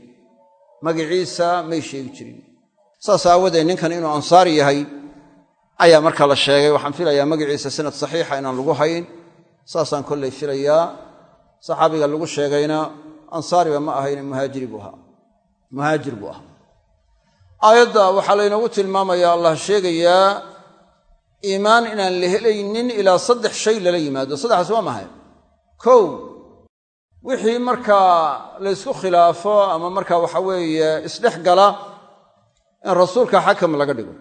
Magiciisa may sheegi jirin. Saas aawadeed ninkan inuu ansaar yahay ayaa markaa la sheegay waxaan filayaa magaciisa sanad saxiixa inaan lagu hayn. Saasaan kollay filayaa. Saxaabiga lagu sheegayna ansaariba ma ahayne muhaajiri buu ahaa. Muhaajir buu ahaa aayadda waxaa laynoogu tilmaamayaa allah sheegayaa iimaan inaan la helaynin ilaa saddex shay lala yimaado. Saddexaas waa mahay kow wixii markaa laysku khilaafo ama markaa waxa weeye isdhex gala in rasuulka xakam laga dhigo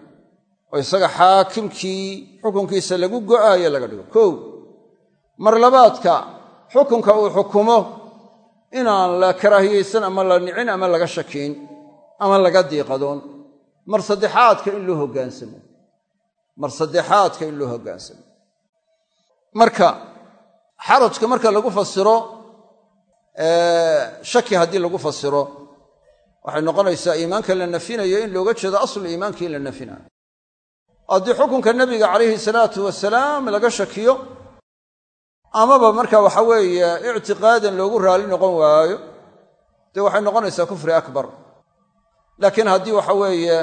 oo isaga xaakimkii xukunkiisa lagu go'aayo laga dhigo. Kow mar labaadka xukunka uu xukumo inaan la karaahiyaysan ama la nicin ama laga shakiin ama laga diiqadoon. Mar saddexaadka in loo hoggaansamo mar saddexaadka in loo hoggaansamo marka xarajka marka lagu fasiro shaki haddii lagu fasiro waxay noqonaysaa iimaanka la nafinayo in looga jeedo aslu iimaankii in la nafinayo. Haddii xukunka nebiga calayhi salaatu wasalaam laga shakiyo amaba marka waxa weeye ictiqaadan loogu raali noqon waayo dee waxay noqonaysaa kufri akbar laakiin haddii waxa weeye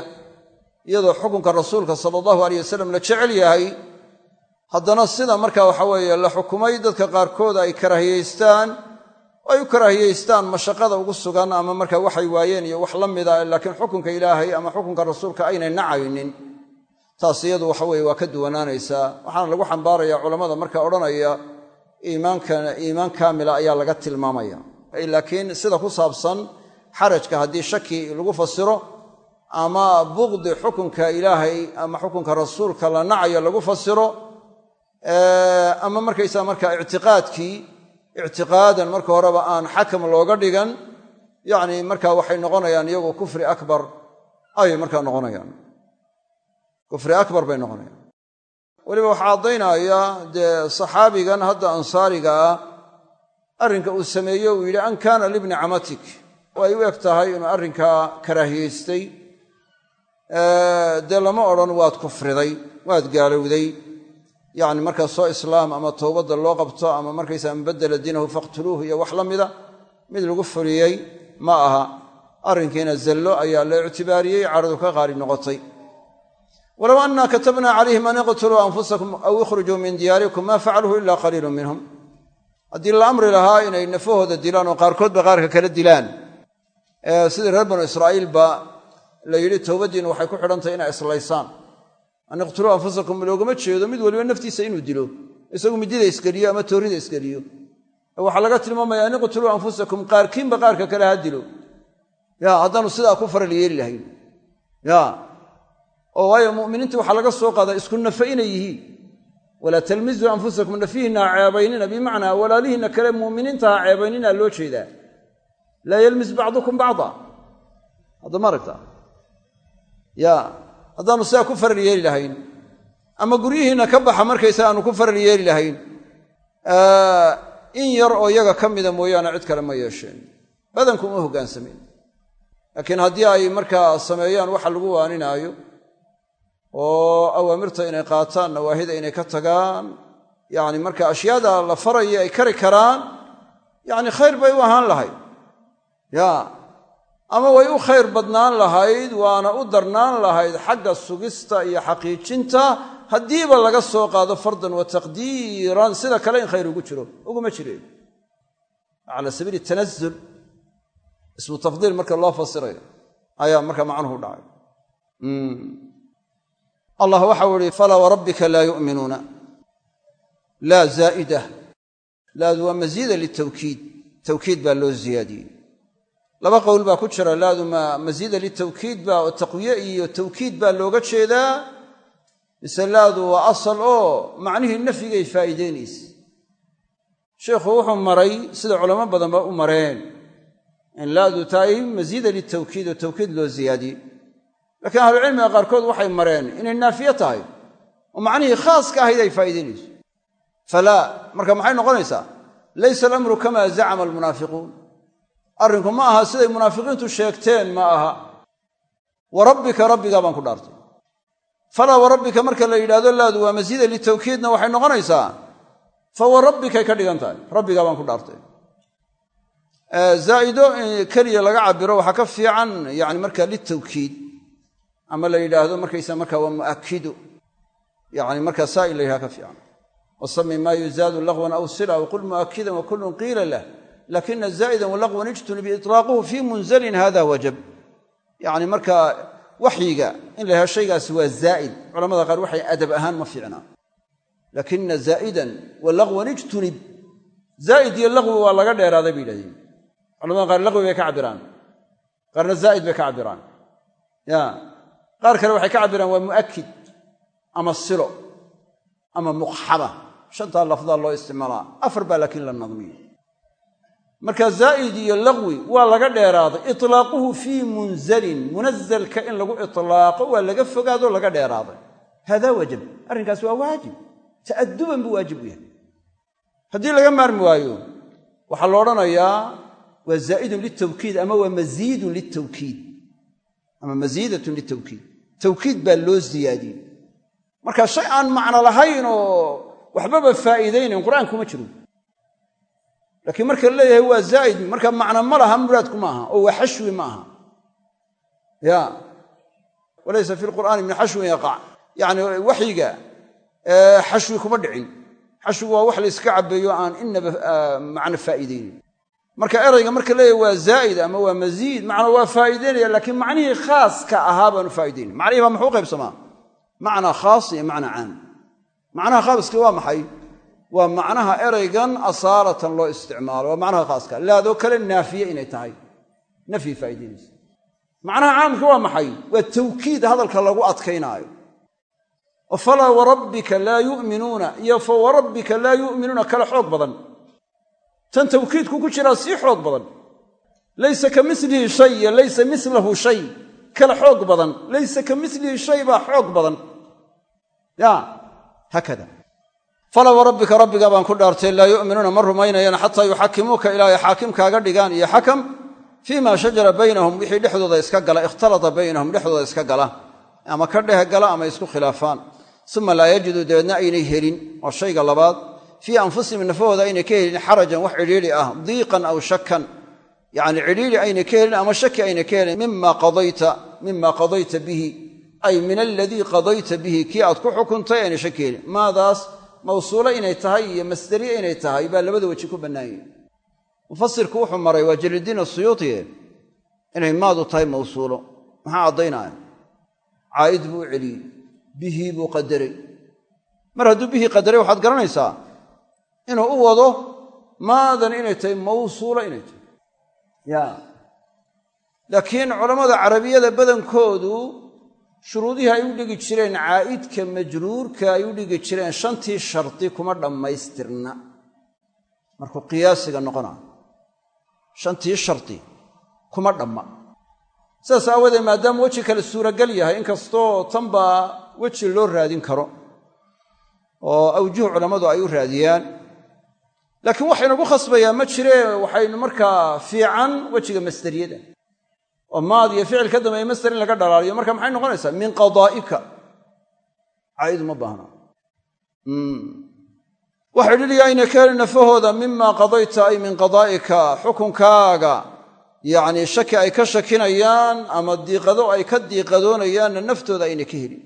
iyadoo xukunka rasuulka sala allahu aleyh wasalam la jecel yahay haddana sida marka waxa weeye la xukumay dadka qaarkood ay karaahiyaystaan ay u karaahiyaystaan mashaqada ugu sugan ama marka waxay waayeen iyo wax la mida laakiin xukunka ilaahay ama xukunka rasuulka aynay nacaynin taas iyadu waxa weye waa ka duwanaanaysaa waxaana lagu xambaaraya culammada marka odhanaya iimaanka iimaan kaamila ayaa laga tilmaamaya. Laakiin sida ku saabsan xarajka haddii shaki lagu fasiro ama buqdi xukunka ilaahay ama xukunka rasuulka la nacayo lagu fasiro ama markaysaa marka ictiqaadkii ictiqaadan marka horeba aan xakam looga dhigan yacni marka waxay noqonayaan iyagu kufri akbar ayay markaa noqonayaan. Kufri akbar bay noqonayaan. Weliba waxaa caddaynaya dee saxaabigan hadda ansaariga ah arrinka uu sameeye uu yidhi an kaana libni camatik oo ay u eg tahay inuu arrinkaa karaahiyaystay dee lama odhan waad kufriday waad gaalowday. Yacni markaa soo islaam ama towbadda loo qabto ama markaysaa man baddela diinahu faqtuluuhu iyo wax la mida mid lagu fuliyey ma aha. Arrinkiina zallo ayaa la ictibaariyey cadhadu ka qaali noqotay. Walow anna katabna calayhim an iqtuluu anfusakum aw ikhrujuu min diyaarikum maa facaluhu ila qaliilu minhum. Haddii la amri lahaa inay nafahooda dilaan oo qaarkoodba qaarka kala dilaan sidii reer banu israa'iilba la yidhi towbaddiinu waxay ku xidhantahy inay islaysaan. An anfusakum loogama jeedo mid waliba naftiisa inuu dilo. Isagu midida isgeliyo ama toorida isgeliyo waxaa laga tilmaamaya an iqtuluu anfusakum qaarkiinba qaarka kale ha dilo. Ya haddaanu sidaa ku faral yeeli lahayn. Ya oo waayo mu'miniinta waxaa laga soo qaadaa isku nafe inay yihiin. Walaa talmizuu anfusakum nafihinna ha ceebaynina bimacnaa walaalihiinna kale muuminiinta ha ceebaynina loo jeedaa laa yalmis bacdukum bacda. Hadda ma aragta ya haddaanu sidaa ku faral yeeli lahayn ama guryihiinna ka baxa markaysa aanu ku faral yeeli lahayn in yar oo iyaga ka mida mooyaane cid kale ma yeesheen. Badanku uma hoggaansameen laakiin haddii ay markaa sameeyaan waxa lagu waaninaayo oo awaamirta inay qaataan nawaahida inay ka tagaan yacni marka ashyaada la faraya ay kari karaan yacni khayr bay u ahaan lahayd ya ama way u khayr badnaan lahayd waana u darnaan lahayd xagga sugista iyo xaqiijinta haddiiba laga soo qaado fardan wa taqdiiran. Sida kale in khayr ugu jiro uguma jireen cala sabiili tanazul ismu tafdiil marka loo fasirayo ayaa marka macnuhu dhacay. Allah waxau ihi falaa warabbika laa yu'minuuna laa zaa'ida. Laadu waa masiida litawkiid tawkiid baa loo ziyaadiyey laba qowl baa ku jira laadu ma masiida litawkiid baa oo taqwiye iyo tawkiid baa looga jeedaa mise laadu waa asal oo macnihii nafyigay faa'iideynaysa sheikhu wuxuu maray sida culamo badanba u mareen in laadu tahay masiida litawkiid oo tawkiid loo ziyaadiyey laakiin ahlucilmiga qaarkood waxay mareen inay naafiye tahay oo macnihii khaaska ahayd ay faa'iidaynayso falaa marka maxay noqonaysaa? Laysa alamru kamaa zacama almunaafiquun arrinku ma aha siday munaafiqiintu sheegteen ma aha. Wa rabbika baan ku dhaartay. Falaa wa rabbika marka la yidhahdo laadu waa masiida litawkiidna waxay noqonaysaa fa wa ka dhigan tahay. Rabbigaa baan ku dhaartay. Zaa'ido keliya laga cabiro waxaa ka fiican yani marka litawkiid ama la yidhaahdo markaysa marka waa mu'akidu yani saa'il la yidhahdo ka fiican. Wasami maa yuzaadu lagwan aw sila waqul mu'akidan wa kullun qiila lah lakina zaa'idan walagwan ijtunib iطlaaquhu fii munzalin hada wajab yani markaa waxyiga in la yidhahdo shaygaasi waa zaa'id culamada qaar waxay adab ahaan ma fiicnaa lakina zaa'idan wa lagwan ijtunib zaa'id iyo lagwi waa laga dheeraaday bay yidhahdeen culamada qaar lagwi bay ka cabiraan qaarna zaa'id bay ka cabiraan ya qaar kale waxay ka cabiraan waa mu'akid ama silo ama muqxaba shantaa lafdaa loo isticmaalaa marka zaa'id iyo lagwi waa laga dheeraaday. Itlaaquhu fii munzalin munazalka in lagu itlaaqo waa laga fogaado laga dheeraaday. Haadaa wajab arrinkaas waa waajib. Ta'aduban buu waajib u yahay. Haddii laga maarmi waayo waxaa la odhanayaa waa zaa'idun litawkiid ama waa masiidun litawkiid ama masiidatun litawkiid tawkiid baa loo ziyaadiyey. Marka shay aan macno lahayn oo waxbaba faa'iidaynayn qur'aankuma jiro laakiin marka la leeyahay waa zaa'id marka macno ma laha muraadku ma aha oo waa xashwi ma aha ya. Walaysa fi lqur'aani min xashwin yaqac yacni waxyiga xashwi kuma dhicin. Xashwigu waa wax la yska cabeeyo aan inaba macno faa'iidaynayn marka erayga marka leeyahay waa zaa'id ama waa masiid macna waa faa'iidaynaya laakiin macnihii khaaska ahaa baanu faa'idaynay macnihii baa muxuu qaybsamaa? Macnaa khaas macna waa maxay waa macnaha eraygan asaalatan loo isticmaalo waa macnaha khaaska. Laadoo kale naafiye inay tahay. Nafyi faa'idaynaysa macnaha caamka waa maxay? Waa tawkiid hadalka lagu adkaynaayo. Oo falaa warabbika laa yu'minuuna iyo fa warabbika laa yu'minuuna kale xoog badan. Tan tawkiidku ku jiraa sii xoog badan. Laysa ka milihi shay iyo laysa milahu shay kale xoog badan. Laysa ka milihi shay baa xoog badan. Ya haakada falaa warabbika rabbigaa baan ku dhaartay laa yu'minuuna ma rumaynayaan xataa yuxakimuuka ilaahay xaakim kaaga dhigaan iyo xakam fii ma shajara baynahum wixii dhexdooda iska gala ikhtalata baynahum dhexdooda iska gala ama ka dheh gala ama isku khilaafaan. Uma laa yajiduu dabeedna aynay helin. Waa shayga labaad. Fii anfusihim nafahooda aynay ka helin xarajan wax cidhiidhi ah diiqan aw shakan. Yacni cidhiidhi aynay ka helin ama shaki aynay ka helin mima qadayta bihi. Ay min aladii qadayta bihi kii aad ku xukuntay aynay shaki helin. Maadaas mawsuulo inay tahay iyo masderiye inay tahay baa labada weji ku bannaanyay mufasirku wuxuu maray waa jalidiin asuyuutie inay maadu tahay mawsuulo. Maxaa caddaynaya caa'id buu u celiyey. Bihii buu qadaray. Mar hadduu bihii qadaray waxaad garanaysaa? Inuu u wado maadan inay tahay mawsuulo inay tahay. Ya laakiin culammada carabiyada badankoodu shuruudihii ay u dhigi jireen caa'idka majruurka ay u dhigi jireen shantii shardi kuma dhammaystirna. Markuu qiyaasiga noqonaa shantii shardi kuma dhamma. Sidaas aawadeed maadaama weji kale suuragal yahay inkastoo tanbaa weji loo raadin karo oo awjuh culammadu ay u raadiyaan laakiin waxaynagu khasbayaa ma jiree waxaynu markaa fiican wejiga masderiyada oo maad iyo ficil ka dambeeye masder in laga dhalaaliyo marka maxay noqonaysaa? Min qadaa'ika. Caa'idu ma baahna. Waxay dhiliya ayna ka heli nafahooda mima qadayta ay min qadaa'ika xukunkaaga. Yacnii shaki ay ka shakinayaan ama diiqado ay ka diiqadoonayaanna naftooda ayna ka helin.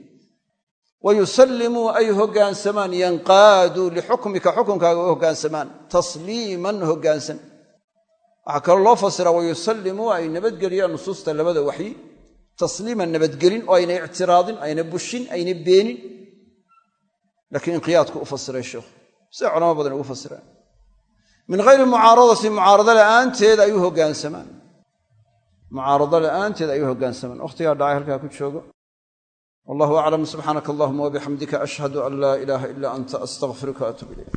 Wa yusallimuu ay hoggaansamaan yanqaaduu lixukmika xukunkaaga u hoggaansamaan tasliiman hoggaansan waxaa kaloo loo fasira wayusallimuu ay nabadgeliyaan nusuusta labada waxyi. Tasliiman nabadgelin oo ayna ictiraadin ayna bushin ayna beenin. Laakiin inqiyaadku u fasiray sheikhu siday culamo badan ugu fasiraan min hayri mucaaradati mucaarado la'aanteed ay u hoggaansamaan mucaarado la'aanteed ay u hoggaansamaan wakhtigaa dhacay halkaa ku joogo. Wallahu aclam subxaanaka allahuma wabixamdika ashhadu an laa ilaaha ila anta astaqfiruka waatuub ilayk